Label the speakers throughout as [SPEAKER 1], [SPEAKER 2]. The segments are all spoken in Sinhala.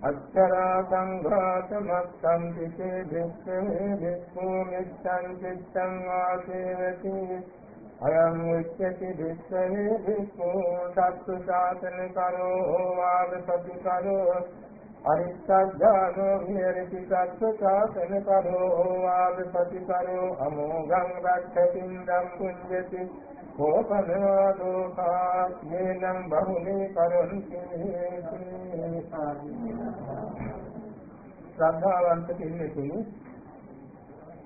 [SPEAKER 1] අච්චරා සංඝාත මත්තං පිටේ දෙක්ඛේ දෙක්ඛෝ මෙච්ඡං චිත්තං ආසේවති අයං උච්චති දෙක්ඛේ දෙක්ඛෝ සත්තු සාසන කරෝ වාද සති කරෝ අරිත්තඥානෝ විහෙරති සත්තු සාසන කරෝ වාද සති කරෝ අමෝඝං රක්ඛතින්දම් පුඤ්ජති කෝපනවාදෝ කාත්මේනං බහුනේ කරොන්ති. ශ්‍රද්ධාවන්ත පින්නතුනි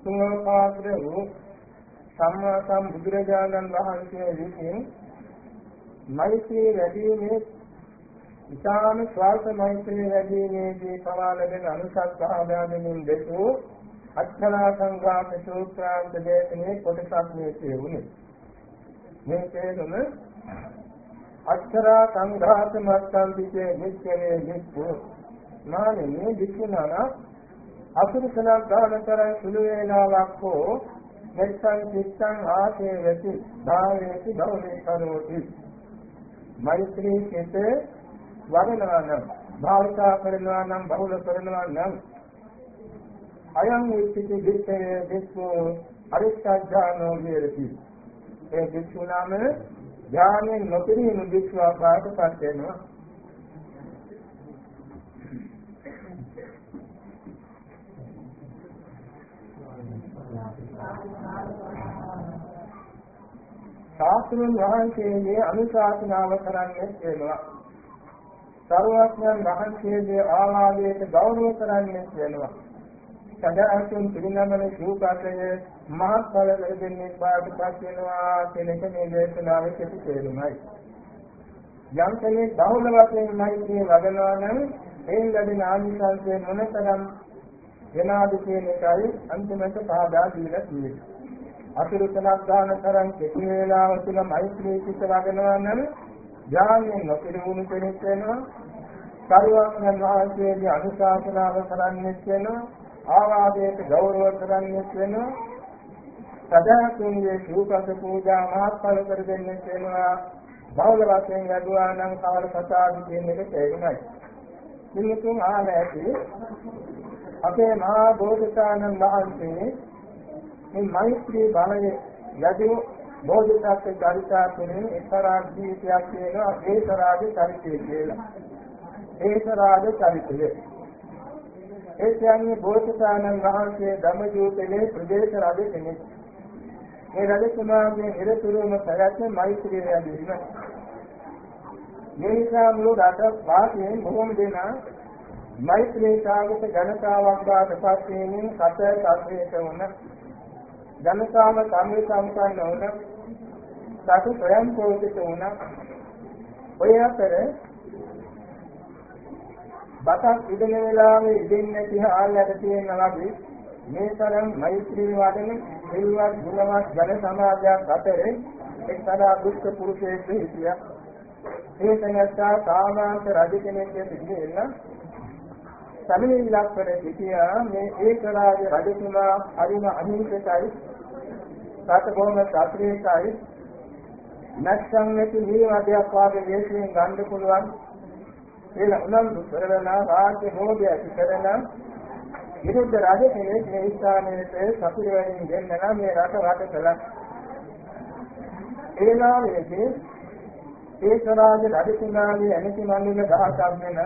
[SPEAKER 1] තුන්වපාත්‍ර වූ සම්මා සම්බුදුරජාණන් වහන්සේ විසින් මෛත්‍රී වැඩිීමේ ඉතාම ස්වාර්ථ මෛත්‍රී වැඩිීමේදී පවා ලැබෙන අනුසස් භාවනාවෙන් දෙතු අච්චලා සංඝාත සූත්‍රාන්ත දේශනේ කොටසක් මේ කියුනේ මේ තේරුම අක්ෂරා සංඝාත මත්තම් පිටේ නිච්චනේ නිච්චු. මානෙන්නේ වික්ෂුණා අසුරසනක් ගාන කරන් සුළු වේලාවක් හෝ මෙත්තන් චිත්තං ආසේවති භාවේති භවනේ කරෝති. මෛත්‍රී සිතේ වඩනවා නම් භාවිතා කරනවා නම් බහුල කරනවා නම් අයං උච්චති දිත්තේ දිස්සෝ අරිස්සඥානෝ විරති ඒ භික්ෂුණාම ඥානෙන් නොපිරීම භික්ෂුවාකාරයටපත් වෙනවා. ශාස්ත්‍රඥ වහන්සේගේ අනුශාසනාව කරන්නේ වෙනවා. සර්වඥයන් වහන්සේගේ ආවාදයට ගෞරව කරන්නේ වෙනවා. සදාතුන් පිළිනමන සූපාසය මහත්ඵල ලැබෙන්නේ බාටපත් වෙනවා කියන එක මේ දේශනාවේ කෙටි තේරුමයි. යම් කෙනෙක් බහුල වශයෙන් මෛත්‍රිය වඩනවා නම් එයින් ලැබෙන ආනිසංසය මොනතරම් වෙනාද කියන එකයි අන්තිමට පහදා දීලා තියෙන්නේ. අතිරුතනක් දාන තරම් කෙටි වේලාව තුළ මෛත්‍රී සිත වඩනවා නම් ඥානයෙන් නොපිරුණු කෙනෙක් වෙනවා. සර්වඥ වහන්සේගේ අනුශාසනාව කරන්නේ වෙනවා. ආවාදයට ගෞරව කරන්නේ වෙනවා සදාතුන්ගේ සූපස පූජා මහත්ඵල කර දෙන්නේ වෙනවා බෞද්ධ වශයෙන් ලැබුවා නම් කවර කතාවද කියන එක තේරුණයි. මිනිතුන් ආල ඇති අපේ මහා බෝධිසානන් වහන්සේ මේ මෛත්‍රී බලයේ යදී බෝධිසත්ව චරිතා තුළින් එක්තරා ජීවිතයක් කියනවා ඒතරාගේ චරිතය කියලා. ඒතරාගේ චරිතය. ඒ කියන්නේ බෝසතාණන් වහන්සේ ධම්මජෝතලේ ප්‍රදේශ රජ කෙනෙක්. මේ රජතුමාගේ ඉරතුරුම පැවැත්ම මෛත්‍රී රැඳීම. මේ නිසා මුළු රට වාසීන් බොහෝම දෙනා මෛත්‍රී සාගත ජනතාවක් බවට පත් වීමෙන් සත සත්‍යයට වුණ ජනතාව සම්මේ සම්පන්න වුණ සතු ස්වයං පෝෂිත වුණ ඔය අතර බතක් ඉදෙන වෙලාවේ ඉදෙන්නේ නැති හාල්ලට තියෙනවා වගේ මේ තරම් මෛත්‍රී වඩන සිල්වත් ගුණවත් ජන සමාජයක් අතරේ එක්තරා දුෂ්ට පුරුෂයෙක් හිටියා. ඒ තැනත්තා සාමාන්‍ය රජ කෙනෙක් සිටින්න සමිනිල්ලක් කර සිටියා මේ ඒකරාජ රජතුමා හරිම අහිංසකයි සත බොහොම සාත්‍රිකයි නැත්නම් නැති නිවදයක් වාගේ දේශයෙන් ගන්න පුළුවන්. කියලා උනන්දු කරන රාජ්‍ය හෝදය ඇති කරන විරුද්ධ රජ කෙනෙක් මේ ස්ථානයේ සතුරු වෙනින් ගෙන්නලා මේ රට වට කළා. ඒ නාමයේදී ඒ සරාජ රජතුමාගේ ඇමති මණ්ඩල දහසක් වෙන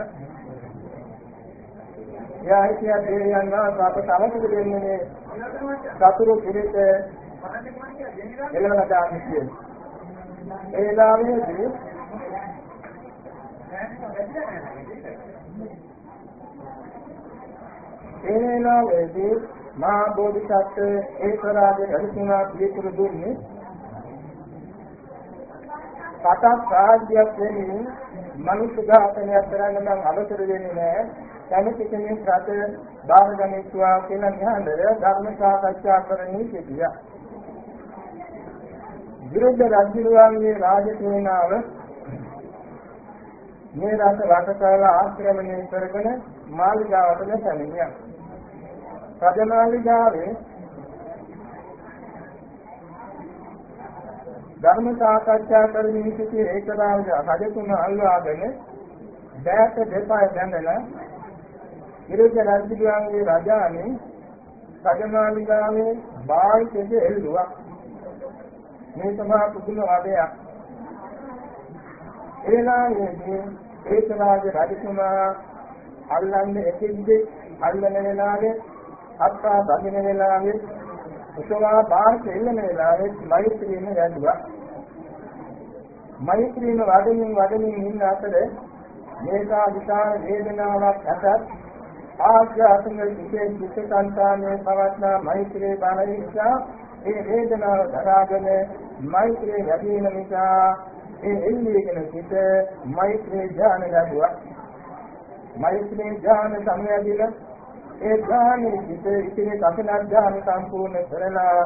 [SPEAKER 1] එයා හිටියා දෙවියන් වහන්සේ අපට අවශ්‍ය දෙන්නේ මේ සතුරු පිළිත එළවලා දාන්න කියන. ඒ නාමයේදී ඒ වෙලාවේදී මහා බෝධිසත්ව ඒකරාගේ රජතුමා පිළිතුරු දුන්නේ කටක් රාජ්‍යයක් වෙන්නේ මනුෂ්‍ය ඝාතනයක් කරන්න නම් අවසර දෙන්නේ නැහැ. කැමති කෙනෙක් රට බාරගනිත්වා කියලා නිහඬව ධර්ම සාකච්ඡා කරන්නේ සිටියා. විරුද්ධ රජුගේ රාජසේනාව මේ රට වට කරලා ආක්‍රමණය කරගෙන මාලිගාවට පැමිණියා. රජමාලිගාවේ ධර්ම සාකච්ඡා කරමින් සිටි ඒකරාජ රජතුම අල්වාගෙන දැයට දෙපය බැඳලා විරුද්ධ රජුගේ රජාණන් රජමාලිගාවේ බාහිරයේ එල්ලුවා. මේ සමා පුදුම වදයක්. එලායේදී ඒකරාජ රජතුමා අල්ලන්නේ එකෙක්ද අල්ලන වෙලාවේ අත්තා බඳින වෙලාවේ උසවා බාහිර එල්ලන වෙලාවේ මෛත්‍රියම වැඩුවා. මෛත්‍රියම වඩමින් වඩමින් ඉන්න අතර මේකා විශාල වේදනාවක් අතත් ආග්‍රහයෙන් විශේෂ විශේෂාන්තානේ පවත්නා මෛත්‍රී බලනිසා ඒ වේදනාව දරාගෙන මෛත්‍රී වැඩි වෙන නිසා ඒ එල්ලීගෙන සිට මෛත්‍රී ඥාන ලැබුවා මෛත්‍රී ඥාන සමයදීන ඒ ඥානෙ සිට ඉතිරි කපන ඥාන සම්පූර්ණ කරලා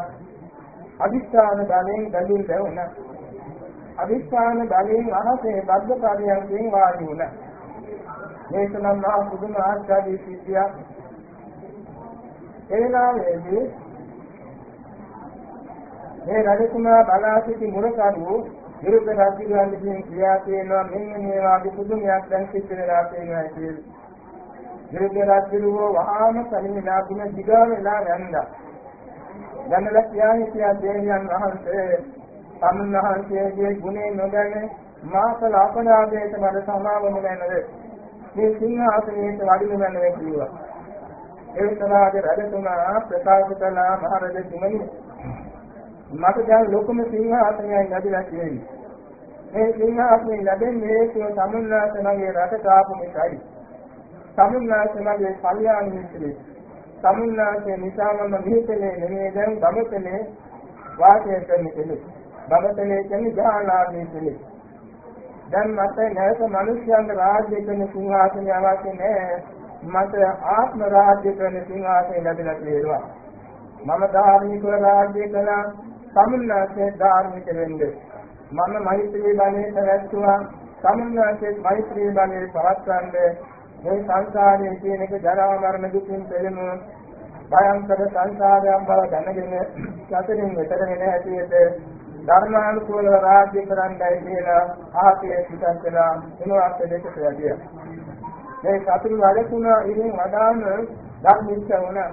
[SPEAKER 1] අදිස්ථාන බලෙන් බැඳුම් දැවුණා අදිස්ථාන බලෙන් අහසේ බද්ධ කාර්යයන්ගෙන් වාඩි වුණා මේක නම් මහා පුදුම ආශ්චර්ය සිද්ධියක්. එනාවේදී මේ රජතුමා බලා සිටි මුරකරු විරුද්ධ රාජ්‍යයන් විසින් ක්‍රියා කරනවා මෙන්න මේ වාගේ පුදුමයක් දැන් සිද්ධ වෙලා තියෙනවා කියලා. විරුද්ධ රාජ්‍යරුවෝ වහාම කලින්ලා ගුණ දිගා වෙලා යනවා. ගන්නලා කියන්නේ කියා දෙවියන් වහන්සේ සම්මහන්සේගේ ගුණේ නොදැන මාසල අපරාධයට මට සමාවම නැනද මේ සිංහාසනයේ වඩිනු මැනවේ කිව්වා. ඒ සමාජ රජතුමා ප්‍රකාශ කළා මහරජතුමනි මට දැන් ලොකුම සිංහාසනයක් ලැබිලා තියෙනවා. මේ සිංහාසනය ලැබෙන්නේ හේතුව සමුන්නාසනගේ රට කාපු නිසායි. සමුන්නාසනගේ කල්යාණ මිත්‍රේ. සමුන්නාසේ නිසාම මිහිතලේ නෙමෙයි දැන් ගමතලේ වාසය කරන කෙනෙක්. ගමතලේ කියන්නේ ජානාදී කෙනෙක්. දැන් මට නැවත මිනිස්යන්ට රාජ්‍ය කරන සිංහාසනය අවශ්‍ය නැහැ. මට ආත්ම රාජ්‍ය කරන සිංහාසනය ලැබිලා තියෙනවා. මම ධාර්මිකව රාජ්‍ය කළා. සමුන්නාසේ ධාර්මික වෙන්නේ. මම මෛත්‍රී බලයේ පැවැත්තුවා. සමුන්නාසේ මෛත්‍රී බලයේ පවත්වන්නේ මේ සංසාරයේ තියෙන එක ජරා මරණ දුකින් පෙළෙනු භයංකර සංසාරයන් බව දැනගෙන සතරින් මෙතන වෙන හැටියට ධර්මානුකූලව රාජ්‍ය කරන්නයි කියලා ආපේ පිටත් වෙලා මොනවාක් දෙකට වැඩිය. මේ සතුරු වැඩකුණ ඉතින් වඩාම ධර්මිෂ්ඨ වුණා.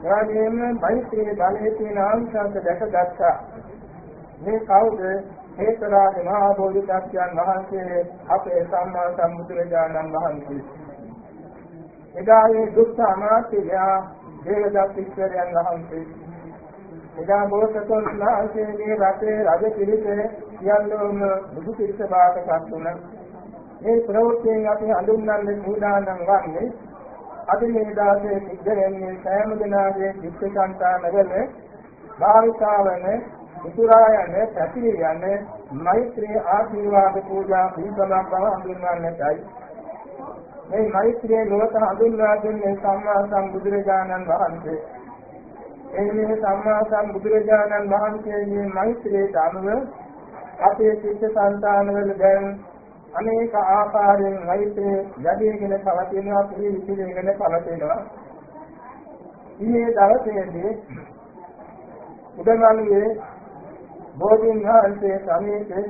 [SPEAKER 1] එවාගෙම මෛත්‍රී බලයේ තියෙන ආංශංශ දැකගත්තා. මේ කවුද? හේතරාගේ මහා බෝධිසත්වයන් වහන්සේ අපේ සම්මා සම්බුදුරජාණන් වහන්සේ. එදා මේ දුක්ඛ අමාත්‍යයා දේවදත්ත ඉස්වරයන් වහන්සේ එදා බෝසතුන් වහන්සේගේ රටේ රජ පිරිස සියල්ලම බුදු පිරිස වාසකත් වුණා. මේ ප්‍රවෘත්තියෙන් අපි හඳුන්වන්නේ සූදානම් වන්නේ අද මේ දාසේ සිද්ධ වෙන්නේ සෑම දිනාගේ චිත්තසංතානවල භාවිතාවන උතුරායන පැතිරි යන මෛත්‍රී ආශිර්වාද පූජා පිළිබඳව හඳුන්වන්නටයි. මේ මෛත්‍රියේ ලෝක හඳුන්වා දුන්නේ සම්මා සම්බුදුරජාණන් වහන්සේ. එන්නේ සම්මා සම්බුදුරජාණන් වහන්සේගේ මෛත්‍රියට අනුව අපේ චිත්ත සංතානවල දැන් අනේක ආකාරයෙන් මෛත්‍රිය යදීගෙන පවතිනවා පිළිවිසිරගෙන පවතිනවා. ඊයේ දවසේදී උදමල්ගේ බෝධීන් වහන්සේ සමීපේ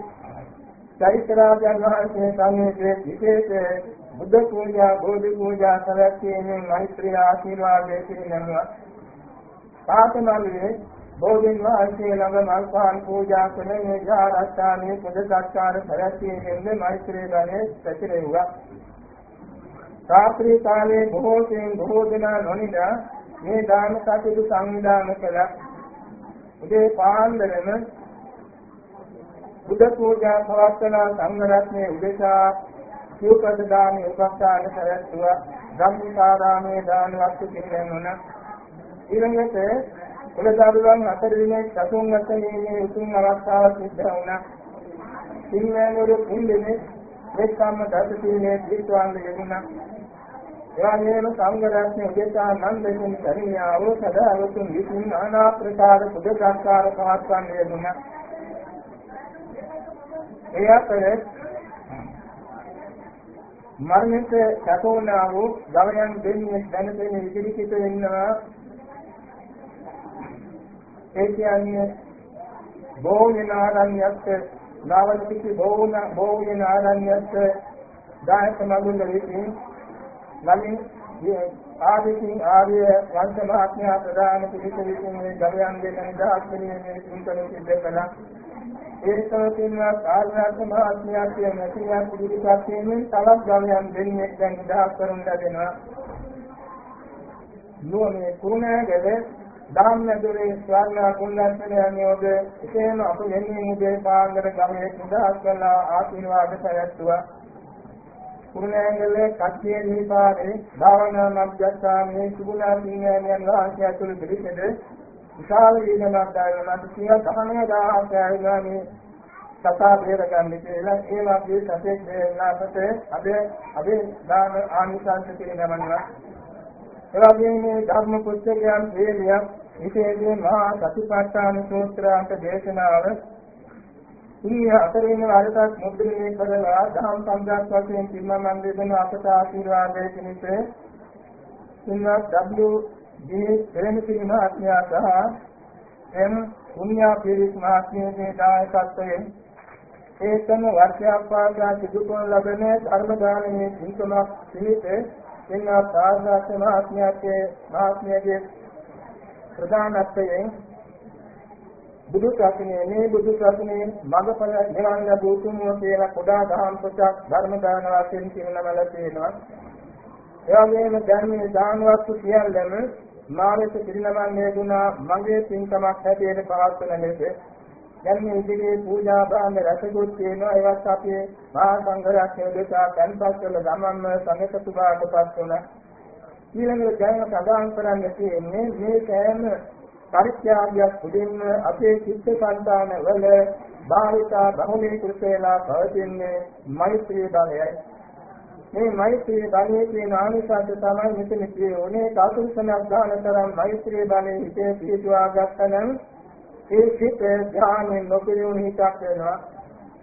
[SPEAKER 1] චෛත්‍යරාජයන් වහන්සේ සමීපේ විශේෂ බුද්ධ පූජා බෝධි පූජා සැලැස්වීමෙන් මෛත්‍රී ආශිර්වාදයේ පිරිනැමුවා. පාතමල්ලේ බෝධින් වහන්සේ ළඟ මල් පහන් පූජා කළ මේ ජාරස්ථානයේ පොද සත්කාර පැවැත්වීමෙන් මෛත්‍රී ගණේ පැතිරෙව්වා. රාත්‍රී කාලයේ බොහෝ සෙයින් බොහෝ දෙනා නොනිදා මේ දාන කටයුතු සංවිධානය කළා. උදේ පාන්දරම බුද්ධ පූජා පවත්වන සංඝ රත්නයේ උදෙසා සිව්පද දාන උපස්ථාන කරත්වා ධම්මිකාරාමේ දාන වස්තු පිළිගන්වන ඊළඟට කුලදරුවන් අතර දිනේ සතුන් වශයෙන් උතුම් අවස්ථාවක් සිද්ධ වුණා. සිංහලවරු ඉන්නේ එක්කම දසතිනේ දීත්වාංග යෙදුණා. එවාගෙම සංඝ රත්නයේ උදේසා නන්දෙන් කරියාව සදාවතුන් විසින් নানা ප්‍රකාර පුද සංස්කාර පවත්වන්නේ යෙදුණා. ඒ අතර මරණයට සැකෝනා වූ ගවයන් දෙන්නේ දැනගෙන ඉදිරිපිට වෙන්නවා ඒ කියන්නේ බෝධින ආරණ්‍යත් නාවල පිටි බෝධන බෝධින ආරණ්‍යත් දායක මගුල විසින් නමින් ආදිකින් ආර්ය වංශ මහත්මයා ප්‍රදාන පිළිස විසින් මේ ගවයන් දෙන්න නිදහස් කිරීමේ චින්තනය සිද්ධ කළා. ඒකෝකින්වත් ආර්යනාථ මහත්මයා කියන සියක් ඉදිරිපත් කිරීමෙන් තවත් ගවයන් දෙන්නෙක් දැන් නිදහස් කරුන් ලැබෙනවා. නුවණේ කුරුණෑගල ධම්මදුරේ ස්වර්ණ කුණ්ඩස්තන යනියෝද එසේම අප වෙන්නේ මුදේ පාංගර ගමේ නිදහස් කළා ආශිර්වාද පැවැත්තුවා. කුරුණෑගල කච්චේ දීපාරේ භාවනා මධ්‍යස්ථානයේ සුගුණා සිංහයන් වහන්සේ ඇතුළු පිළිසෙද විශාල වීදනක් දායමත් සිය ගහනේ දාහක් ආයුගාමේ සතා බේර ගන්න කියලා ඒ වාගේ සතෙක් දෙන්නාට අද අද දාන ආනිසංස කියනවනවා එවැගේම මේ ධර්ම පුස්තකයන් හේලියක් විශේෂයෙන් මහා සතිපට්ඨාන සූත්‍රාන්ත දේශනාව ඊය අතරින් වරටක් මුද්‍රණය කරලා දහම් සංග්‍රහ වශයෙන් පින්මන් දෙන අපට ආශිර්වාදයේ පිණිස සින්වත් W.G. ප්‍රේමසිරි මහත්මයා සහ එම් පුණ්‍යා පිරිස් මහත්මියගේ දායකත්වයෙන් ඒකම වර්ෂයක් පාසා සිදු කරන ලබන ධර්ම දානමේ සිංකමක් පිළිපේ එන්නා සාරාර්ථ මහත්මයාගේ මහත්මයාගේ ප්‍රධානත්වයෙන් බුදු සසුනේ මේ බුදු සසුනේ මඟඵල නිවන් ලැබූ තුමුව කියලා කොඩා දහම් පොතක් ධර්ම දාන වශයෙන් කියනවල තියෙනවා. ඒ වගේම දැන් මේ දාන වස්තු සියල්ලම මානෙට පිරිනමන්නේ දුනා මගේ පින්කමක් හැටියට පවත්වන ලෙස දැන් මේ ඉදිරියේ පූජා භාණ්ඩ රසගොත් තියෙනවා. ඒවත් අපි මහා සංඝරත්නය දෙසා තැන්පත් කළ ගමන්ම සංඝසතු බාටපත් වුණා. ඊළඟට දැන් සදාන් කරන්න තියෙන්නේ මේ සෑම පරිත්‍යාගයක් පුදින්න අපේ චිත්ත සංතාන වල භාවිතා බහුලීකృత වෙලා පවතින්නේ මෛත්‍රී බලයයි මේ මෛත්‍රී බලයේ තියෙන ආනිසංස තමයි මෙතන කියෝනේ කාතුසනක් දාන තරම් මෛත්‍රී බලයේ හිතේ පිහිටුවා ගන්නනම් ඒ සිත ඥානෙ නොපිරියුණු හිතක් වෙනවා.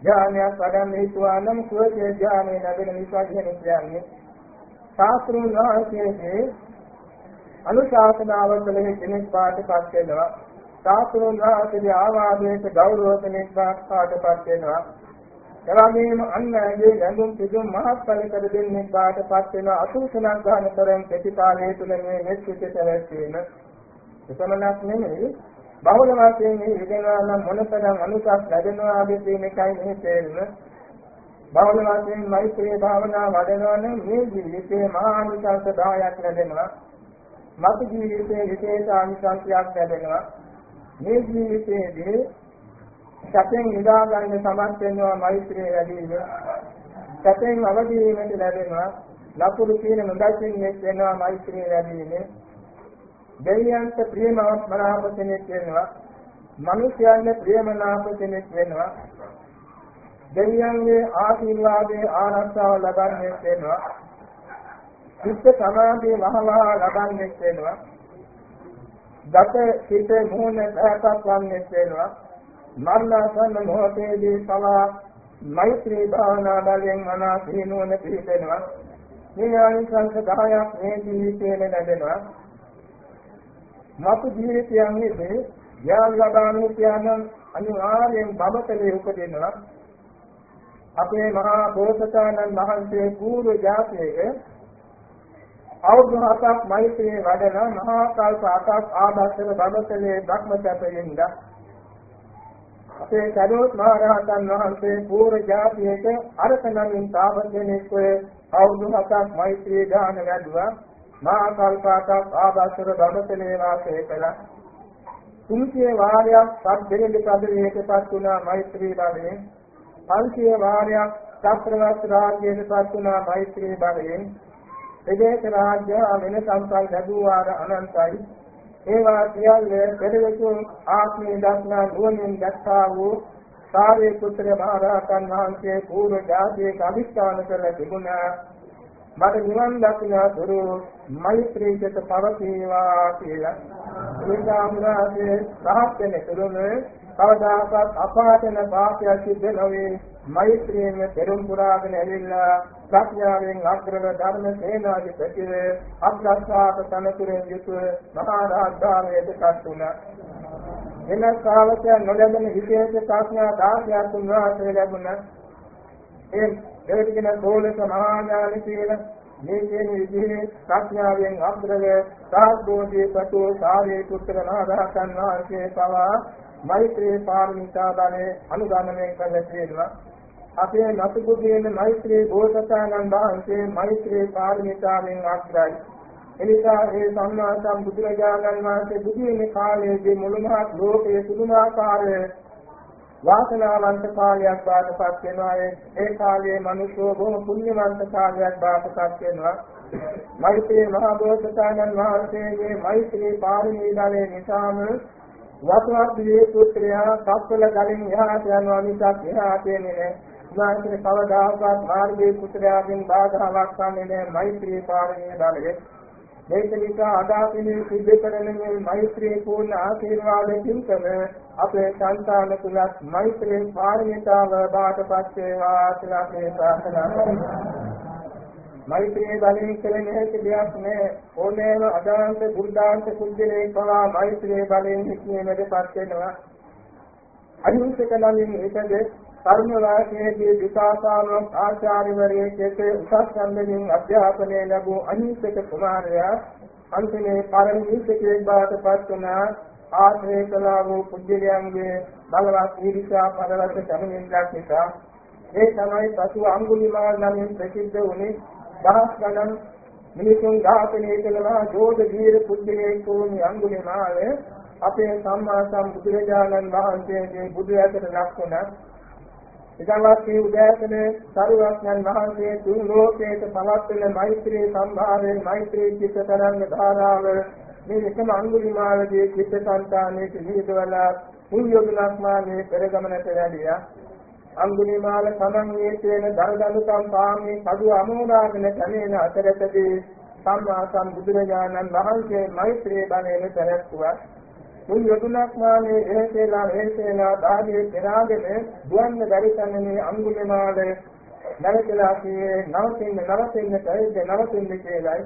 [SPEAKER 1] ඥානයක් වඩන්න හිතුවා නම් සුවසේ ඥානෙ ලැබෙන නිසා කියන කියන්නේ. ශාස්ත්‍රුන් වහන්සේගේ අනුශාසනාව කළ කෙනෙක් පාටපත් වෙනවා. ශාස්ත්‍රුන් වහන්සේගේ ආවාදයට ගෞරව කෙනෙක් පාටපත් වෙනවා. එවැගේම අන්නගේ ගැඹුම් පිදුම් මහත්ඵල කර දෙන්නේ පාටපත් වෙන අසුසනක් ගන්න තරම් ප්‍රතිපාලනය තුළ මේ මෙත්සිත පැවැත්වීම. එපමණක් නෙමෙයි බහුල වශයෙන් මේ ඉගෙනවා නම් මොනතරම් අනුසස් ලැබෙනවාද කියන එකයි මේ තේරුම. බහුල වශයෙන් මෛත්‍රී භාවනා වඩනවා නම් මේ ජීවිතේ මහා අනුසස් 10ක් ලැබෙනවා. මතු ජීවිතේ විශේෂ අනුසස්යක් ලැබෙනවා. මේ ජීවිතයේදී සැපෙන් නිදා ගන්න සමත් වෙනවා මෛත්‍රිය වැඩි වීම. සැපෙන් අවදි වීමට ලැබෙනවා. ලකුණු කියන නොදැකින් වෙනවා මෛත්‍රිය වැඩි වීම. දෙවියන්ට ප්‍රියමනාප කෙනෙක් වෙනවා. මිනිසයන්ට ප්‍රියමනාප කෙනෙක් වෙනවා. දෙවියන්ගේ ආශිර්වාදයේ ආරක්ෂාව ලබන්නේ වෙනවා. චිත්ත සමාධිය වහවහ ලබන්නේ වෙනවා. දත සිත මොහොන පැහැපත් වන්නේ වෙනවා. මරණසන්න මොහොතේදී පවා මෛත්‍රී භාවනා බලයෙන් මනසිනුවන පිළිදෙනවා. මේ ආනිසංස 10ක් මේ ජීවිතයේ ලැබෙනවා. මතු ජීවිතයන්ෙහි ඥාන ලබාගෙන කියන අනිවාර්යෙන් බබතලේ උපදිනවා අපේ මහා බෝසතාණන් වහන්සේ පූර්ව ජාතියේ අවුරුදු හතක් මෛත්‍රියේ වැඩන මහා කල්ප අටක් ආභාසක බබතලේ භක්මචපයෙන් ද. අපේ කඩෝත් මහ රහතන් වහන්සේ පූර්ව ජාතියේ අරසනමින් තාවදෙනෙක් වේ අවුරුදු හතක් මෛත්‍රියේ දාන වැඩුවා මහා කල්ප අටක් ආභාසක බබතලේ වාසය කළා. තුන්සිය වාරයක් සත් දෙරෙණි පදවියකටපත් වුණා මෛත්‍රී ලාභයෙන් 500 වාරයක් චක්‍රවර්ති රාජ්‍යයට පත් වුණා මෛත්‍රී බලයෙන් විදේශ රාජ්‍ය වෙන සම්පල් ලැබුවාර අනන්තයි. ඒවා සියල්ල පෙරවිතු ආත්මී දක්නා නුවණින් දැක්කා වූ සාරේ පුත්‍ර මහරහතන් වහන්සේ පූර්ව ජාතියේ අභිෂ්ඨාන කළ තිබුණා. මට නිවන් දක්නා දුරු මෛත්‍රී චත පවතිවා කියලා. ඒ සාමුරාගේ සහත් වෙන කරුණ කවදාකවත් අපාතන පාපයක් සිද්ධ නොවේ මෛත්‍රියෙන් පෙරම් පුරාගෙන ඇවිල්ලා ප්‍රඥාවෙන් අග්‍රව ධර්ම සේනාධිපතිව අග්‍රස්ථාප තනතුරෙන් යුතුව මහා රාජ්‍යයට පත් වුණා. එන ශ්‍රාවකයන් නොලැබෙන විශේෂ ප්‍රඥා 16ක් උන්වහන්සේ ලැබුණා. ඒ දෙවිදින සෝලක මහා ඥාන කියලා මේ කියන විදිහේ ප්‍රඥාවෙන් අග්‍රව සාධෝදී පතු සාරේ පුත්‍ර මහරහතන් වහන්සේ පවා මෛත්‍රී පාරමිතා ධනෙ අනුගමනය කළ තියෙනවා. අපේ නතුබුදේන මෛත්‍රී බෝසතාණන් වහන්සේ මෛත්‍රී පාරමිතාවෙන් අග්‍රයි. එනිසා ඒ සම්මා සම්බුදුරජාණන් වහන්සේ බුදුනේ කාලයේදී මුළු මහත් ලෝකයේ පුදුමාකාර වාසනාවන්ත කාලයක් බාටපත් වෙනවා ඒ කාලයේ මිනිස්සු බොහොම පුණ්‍යවන්ත කාලයක් බාටපත් වෙනවා මෛත්‍රී මහා බෝසතාණන් වහන්සේගේ මෛත්‍රී පාරමී ධනෙ නිසාම වතුවත් දිවේ පුත්‍රයා සත්වල ගලින් එහාට යනවා මිසක් එහාට එන්නේ නැහැ. උන්වහන්සේ කවදාකවත් මාර්ගයේ පුත්‍රයාගෙන් බාධාවක් වන්නේ නැහැ. මෛත්‍රී පාරමී බලයේ. මේක නිසා අදාපිනේ සිද්ධ කරන මේ මෛත්‍රී පූර්ණ ආශිර්වාදයෙන් කම අපේ සංසාන තුලත් මෛත්‍රී පාරමිතාව බාටපත් වේවා කියලා මේ ප්‍රාර්ථනා කරනවා. මෛත්‍රී බලයෙන් කෙරෙන හැකි දෙයක් නෑ. ඕනෑම අදාන්ත බුද්ධාන්ත කුජලේ පවා මෛත්‍රී බලයෙන් හික්මීමේදපත් වෙනවා. අහිංසක ළමින් එකද තරුණ වයසේදී විකාසාලෝක ආචාර්යවරයෙක් උසස් සම්මෙලින් අධ්‍යාපනය ලැබූ අහිංසක කුමාරයා අන්තිමේ පරිණිතිකේ බවට පත් වුණ. ආශ්‍රය කළා වූ පුජ්‍යයන්ගේ බලවත් ඊර්ෂ්‍යා පරවත සමනින්දක් නිසා ඒ තමයි පසු අඟුලිමාල නමින් ප්‍රසිද්ධ වුණේ. දහස් ගණන් මිනිසුන් ඝාතනය කළා ජෝධ වීර පුජ්‍යයෙක් වූ අඟුලිමාල අපේ සම්මා සම්බුදුරජාණන් වහන්සේගේ බුදු ඇසට ලක්වන ඉදන්වත් උදෑසන සරුවක්ඥන් වහන්සේ තුන් ලෝකයට පවත්වන මෛත්‍රී සම්භාරයෙන් මෛත්‍රී චිත්ත තරංග ධාරාව මේ එකම අඟුලිමාලගේ චිත්ත සංතානයේ නිහිතවලා පුණ්‍යෝගුණක් මානේ පෙරගමනට වැඩියා. අඟුලිමාල සමන්ගේ තියෙන දරදඬුකම් පාමේ කඩුව අමෝදාගෙන කැමෙන අතරතදී සම්මා සම්බුදුරජාණන් වහන්සේ මෛත්‍රී බණයෙන් පැවැත්වුවා මුල් යොදුනක් මානේ එහෙසේලා එහෙසේලා දාගේ පෙරාගෙන දුවන්න බැරි තැනනේ අඟුලිමාල නැවතලා කියේ නවතින්න නවතින්න කයිද නවතින්න කියලායි.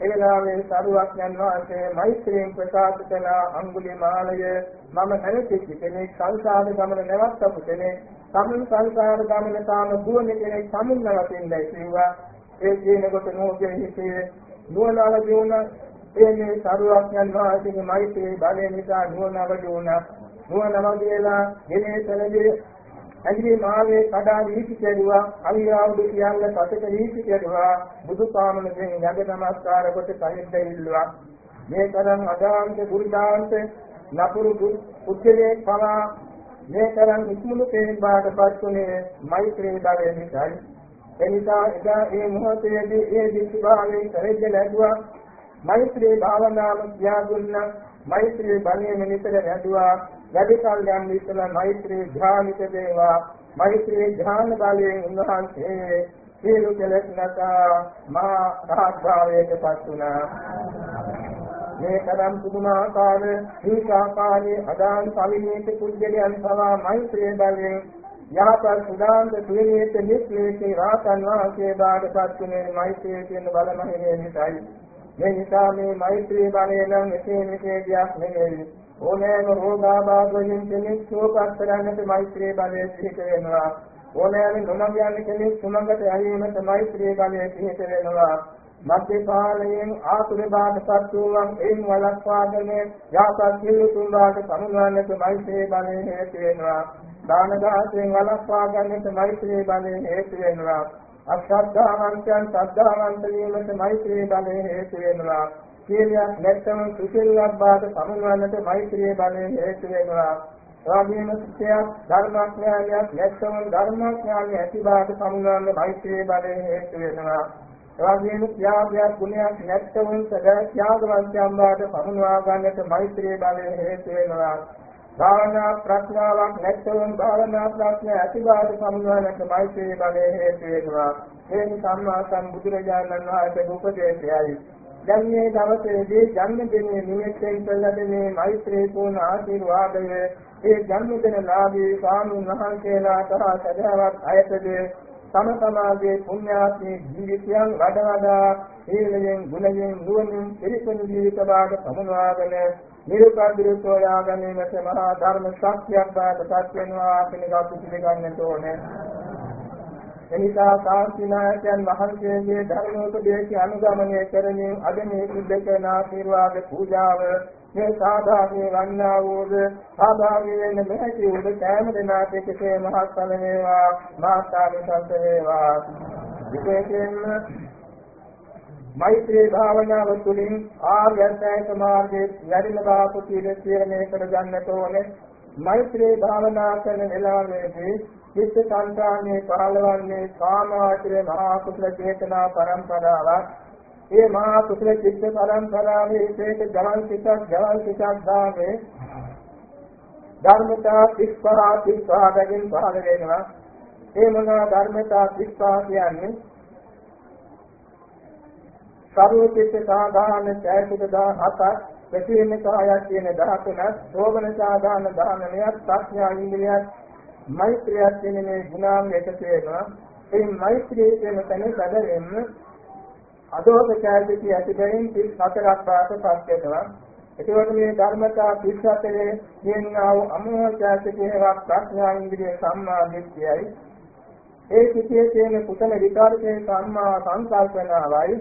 [SPEAKER 1] එවෙලාවේ සරුවක් යන වාසේ මෛත්‍රියෙන් ප්‍රකාශ කළ අඟුලිමාලය මම නැවතිච්ච කෙනෙක් සංසාර ගමන නැවත්තපු කෙනෙක්. සමුන් සංසාර ගමන තාම දුවන කෙනෙක් සමුන් නවතින්නයි කිව්වා ඒ කියනකොට නෝගේ හිතේ නුවණාල දිනුනා එන්නේ සරුවක්යන් වහන්සේගේ මෛත්‍රී බලය නිසා නුවණ අවදි වුණා. නුවණ අවදි වෙලා ගෙනේතනදී ඇඟිලි මාවේ කඩා වීසි කෙරුවා. අවියාවුදු කියන්න පතක වීසි කෙරුවා. බුදුපාමනකින් යඟ නමස්කාර කොට කයින්ද ඉල්ලුවා. මේ තරම් අදාන්ත ගුරුදාන්ත නපුරු උච්චලේ පවා මේ තරම් ඉක්මුණු කෙනෙක් බාටපත් උනේ මෛත්‍රී බලය නිසායි. එනිසා එදා ඒ මොහොතේදී ඒ දිස්භාවයෙන් කරෙද්ද ලැබුවා මෛත්‍රී භාවනාව කියා දුන්නා මෛත්‍රී බලයෙන් නිතර වැඩුවා වැඩි කල් යන විතර මෛත්‍රී ධ්‍යානිත දේවා මෛත්‍රී ධ්‍යාන බලයෙන් උන්වහන්සේ සියලු කෙලෙස් නැසා මහා රහත් භාවයට පත් වුණා. මේ තරම් පුදුමාකාර දීකාකාරී අදාන් පවිනේත කුජලයන් පවා මෛත්‍රී බලයෙන් යහපත් සුදාන්ත සුවේත නිස්ලේකේ රාතන් වහන්සේ බාටපත් වුණේ මෛත්‍රී කියන බලමහිමේ නිසායි මේ නිසා මේ මෛත්‍රී බලය නම් එසේ මෙසේ දෙයක් නෙවෙයි. ඕනෑම රෝගාබාධයෙන් කෙනෙක් සුවපත් කරන්නට මෛත්‍රී බලය සිහිත වෙනවා. ඕනෑම නොමග යන කෙනෙක් සුමඟට ඇලීමට මෛත්‍රී බලය සිහිත වෙනවා. මධ්‍යපාලයෙන් ආතුර බාටපත් වූවන් එයින් වළක්වාගෙන යාපත් සිල්ලු තුන්වාට සමුනවන්නට මෛත්‍රී බලය හේතු වෙනවා. දාන දාසයෙන් වළක්වා ගන්නට මෛත්‍රී බලය හේතු වෙනවා. අශ්‍රද්ධාවන්තයන් ශ්‍රද්ධාවන්ත වීමට මෛත්‍රී බලය හේතු වෙනවා. සීලයක් නැත්නම් කුසලයක් බාට සමුනවන්නට මෛත්‍රී බලය හේතු වෙනවා. රාගීන සත්‍යයක් ධර්මඥානයක් නැත්නම් ධර්මඥානය ඇති බාට සමුනවන්න මෛත්‍රී බලය හේතු වෙනවා. රාගීන ත්‍යාගයක් ගුණයක් නැත්නම් සදා ත්‍යාගවන්තයන් බාට සමුනවා ගන්නට මෛත්‍රී බලය හේතු වෙනවා. භාවනා ප්‍රඥාවක් නැත්නම් භාවනා ප්‍රඥා ඇතිවාද සමුනවන්නට මෛත්‍රී බලය හේතු වෙනවා. මේ සම්මා සම්බුදුරජාණන් වහන්සේ උපදේශයයි. දැන් මේ දවසේදී ජන්මදිනයේ නිමිත්තෙන් කළද මේ මෛත්‍රී පූර්ණ ආශිර්වාදය ඒ ජන්මදිනලාභී ස්වාමීන් වහන්සේලා තරහ සදාවත් අයතද තම තමාගේ පුණ්‍යාත්මී ජීවිතයන් වඩා වඩා හේලයෙන් ගුණයෙන් නුවණින් පිරිසුදු ජීවිත වාග සමුනවාගෙන නිරුපද්‍රිත සෝයා ගැනීමට මහා ධර්ම ශක්තියක් බාටපත් වෙනවා කියන එක අපි පිළිගන්නට ඕනේ. එනිසා සාස්ත්‍රිනායකයන් වහන්සේගේ ධර්මෝපදේශ අනුගමනය කරමින් අද මේ සිද්ධ කරන ආශිර්වාද පූජාව මේ සාධාරණේ වන්නා වූද? සාධාරණේ වෙන්න මෙහැටි උද කෑම දෙනාට කෙසේ මහත්ඵල වේවා? මාතාවිසන්ත වේවා. විශේෂයෙන්ම මෛත්‍රී භාවනාව තුළින් ආර්ය අෂ්ටාංග මාර්ගයේ වැඩිම බාපු තීරණය කර ගන්නට ඕනේ. මෛත්‍රී භාවනා කරන වෙලාවේදී චිත්ත සංකාමයේ පහළවන්නේ කාමාචරේ මහා කුසල චේතනා පරම්පරාවක්. ඒ මහා කුසල චිත්ත පරම්පරාවේ විශේෂ ගමන් සිතක් ගමන් සිතක් ගානේ ධර්මතා 35 35 බැගින් පහළ වෙනවා. ඒ මොනවා ධර්මතා 35 කියන්නේ සරුවචිත්ත සාධාරණ ඡායසික 17ක් ප්‍රතිවින කායක් කියන 13ක් සෝබන සාධාරණ 19ක් ප්‍රඥා ඉන්ද්‍රියක් මෛත්‍රියක් කියන මේ ගුණාංග එකතු වෙනවා. ඒ මෛත්‍රිය කියන තැන සැදෙන්න අදෝස චෛතසික ඇතිබැවින් 34ක් පාසපත් වෙනවා. ඒකෝට මේ ධර්මතා 34 කියනවා අමෝහ චෛතසිකේවක් ප්‍රඥා ඉන්ද්‍රිය සම්මා දිට්ඨියයි. ඒ සිටියේ තියෙන කුසල විකාරකේ සම්මා සංකල්පනාවයි.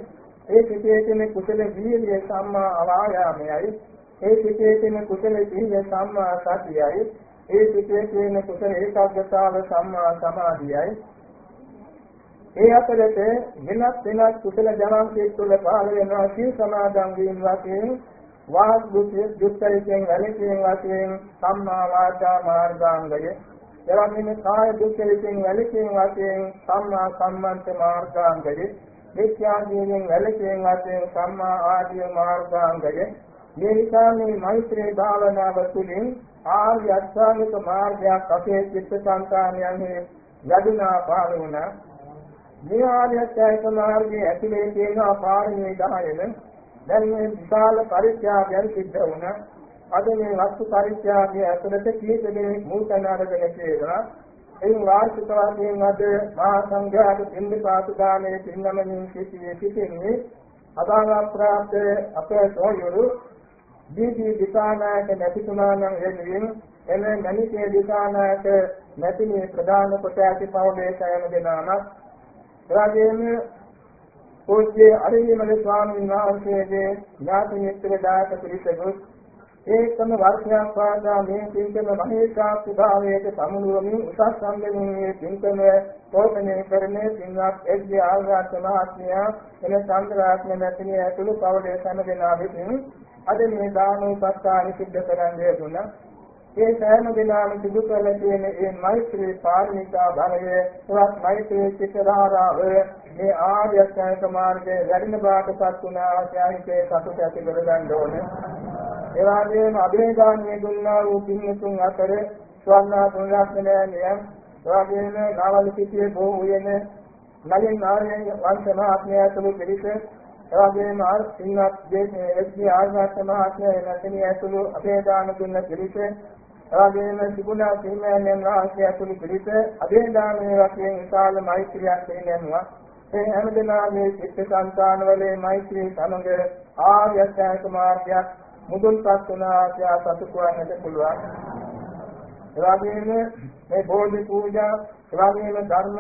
[SPEAKER 1] ඒ සිටියේ තියෙන කුසල වීර්ය සම්මා අවායාමයයි. ඒ සිටියේ තියෙන කුසල සීල සම්මා සතියයි. ඒ සිටේ කියන කුසල ඒකාග්‍රතාව සම්මා සමාධියයි ඒ අතරත වෙනත් වෙනත් කුසල ජනංකයේ තුල පහළ වෙනවා සීල් සමාදන් වීම වශයෙන් වාග් දුතිය දුක්ඛයෙන් වැළකීම වශයෙන් සම්මා වාචා මාර්ගාංගය. එවැනිම කාය දුක්ඛයෙන් වැළකීම වශයෙන් සම්මා සම්මන්ත මාර්ගාංගය. විද්‍යාදීයෙන් වැළකීම වශයෙන් සම්මා ආදී මාර්ගාංගය. මේ නිසා මේ මෛත්‍රී භාවනාව තුළින් ආර්ය අෂ්ටාංගික මාර්ගයක් අපේ චිත්ත සංකාණයන්හි යදුනා පාර වුණා. මේ ආර්ය අෂ්ටාංගික මාර්ගයේ ඇතුලේ තියෙන පාරමී 10ම දැන් මේ විශාල පරිත්‍යාගයන් සිද්ධ වුණා. අද මේ වස්තු පරිත්‍යාගය ඇතුළත කීප දෙනෙක් මූලතන අරගෙන තියෙනවා. එයින් වාර්ෂික වශයෙන් අද මහා සංඝයාට පින්දි පාතු දානයේ පින්නමමින් සිටියේ සිටින්නේ අදාළ ප්‍රාප්ත අපේ සෝයුරු දීදී දිසානායක නැතිතුමා නම් වෙනුවෙන් එම මණිකේ දිසානායක නැතිනේ ප්‍රධාන කොට ඇති පවුලේ සෑම දෙනාමත් එවැගේම පූජ්‍ය අරියමල ස්වාමීන් වහන්සේගේ ඥාති මිත්‍ර දායක පිරිසකුත් ඒකම වර්ෂයක් පාදා මේ පින්කම මහේශාක්ති භාවයට සමුළුවමින් උසස් සම්මෙලනයේ පින්කම පෝෂණය කරන්නේ පින්වත් එස්.ජේ. ආල්වාස මහත්මයා එන චන්ද්‍රාත්ම නැතිනේ ඇතුළු පවුලේ සෑම දෙනා විසින් අද මේ දානෝපස්ථාන සිද්ධ කරන්නේ දුනා ඒ සෑම දිනම සිදු කළ තියෙන මේ මෛත්‍රී පාරමිතා බලය එවත් මෛත්‍රී චිත්තධාරාව මේ ආර්ය අෂ්ටාංග මාර්ගයේ වැඩිම බාටපත් වුණා ආශ්‍රයිතේ සතුට ඇති කරගන්න ඕනේ. ඒ වගේම අභිනේදානිය දුන්නා වූ පින්තුන් අතර ස්වර්ණා තුන්ලක්ෂණයන් එවැගේම නාවල සිටියේ බොහෝ වෙන නලින් නාරයන් වංශ මහත්මයා ඇතුළු පිරිස. එවැගේම ආර් සිංහත් දේශයේ එස්ගේ ආර්යනාථ මහත්මයා නැතිනි ඇතුළු අපේ දාන දුන්න පිළිස එවැගේම තිබුණා සිංහයන්යන් වහන්සේ ඇතුළු පිළිස අපේ දානයේ වශයෙන් විශාල මෛත්‍රියක් දෙන්නවා ඒ හැම දෙනාගේ චිත්ත සංකානවලේ මෛත්‍රී සමග ආර්ය අෂ්ටාංග මාර්ගයක් මුදුන්පත් වුණා කියලා සතුටුවන්නට පුළුවන්. එවැගේම මේ බෝධි පූජා එවැගේම ධර්ම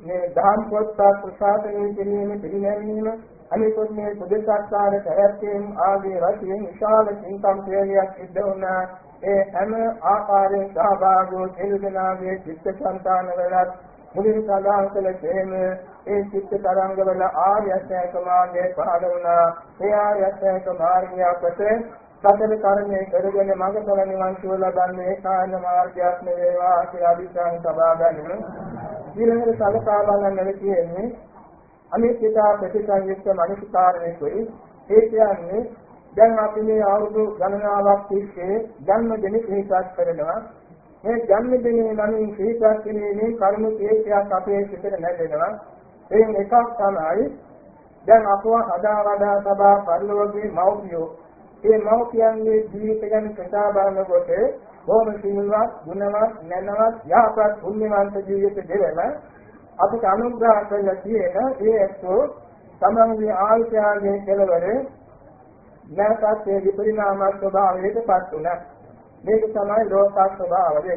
[SPEAKER 1] මේ දහම් පොත්පත් ප්‍රසාදනය කිරීම පිළිගැනීම අනිකුත් මේ පුදසත්කාර පැවැත්වීම ආදී වශයෙන් විශාල සින්කම් ක්‍රියාවක් සිද්ධ වුණා. ඒ හැම ආකාරයෙන් සහභාගී සියලු දෙනාගේ චිත්ත සංතාන වලත් මුලින් සඳහන් කළ තේම ඒ චිත්ත තරංගවල ආර්ය අෂ්ටාංග මාර්ගයේ පහළ වුණා ඒ ආර්ය අෂ්ටාංග මාර්ගය අපට සතර කර්මයේ කරගෙන මඟඵල නිවන් සුව ලබන්නේ කායන මාර්ගයක් නෙවේවා කියලා අදිස්ථාන සබා ගන්න. ඊළඟට සලකා බලන්න කියන්නේ අනිත්‍යතා ප්‍රතිසංයුක්ත මනසිකාරණයකයි ඒ කියන්නේ දැන් අපි මේ අවුරුදු ගණනාවක් තිස්සේ ජන්මදින සිහිපත් කරනවා. මේ ජන්මදිනේ නමින් සිහිපත් කිරීමේ කර්ම කේශයක් අපේ සිතට නැගෙනවා. එයින් එකක් තමයි දැන් අපව හදා වඩා සබා පරිලෝකයේ මෞපියෝ. ඒ මෞපියන්ගේ ජීවිත ගැන කතා බලනකොට බොහොම සිල්වත්, ගුණවත්, නැනවත්, යහපත් පුණ්‍යවන්ත ජීවිත දෙවන අපිට අනුග්‍රහ කරලා තියෙන ඒ ඇත්තෝ තමන්ගේ ආයතනයේ කෙලවර නැවතත් ඒ විපරිණාම ස්වභාවයට පත් වුණා. මේක තමයි ලෝක ස්වභාවය.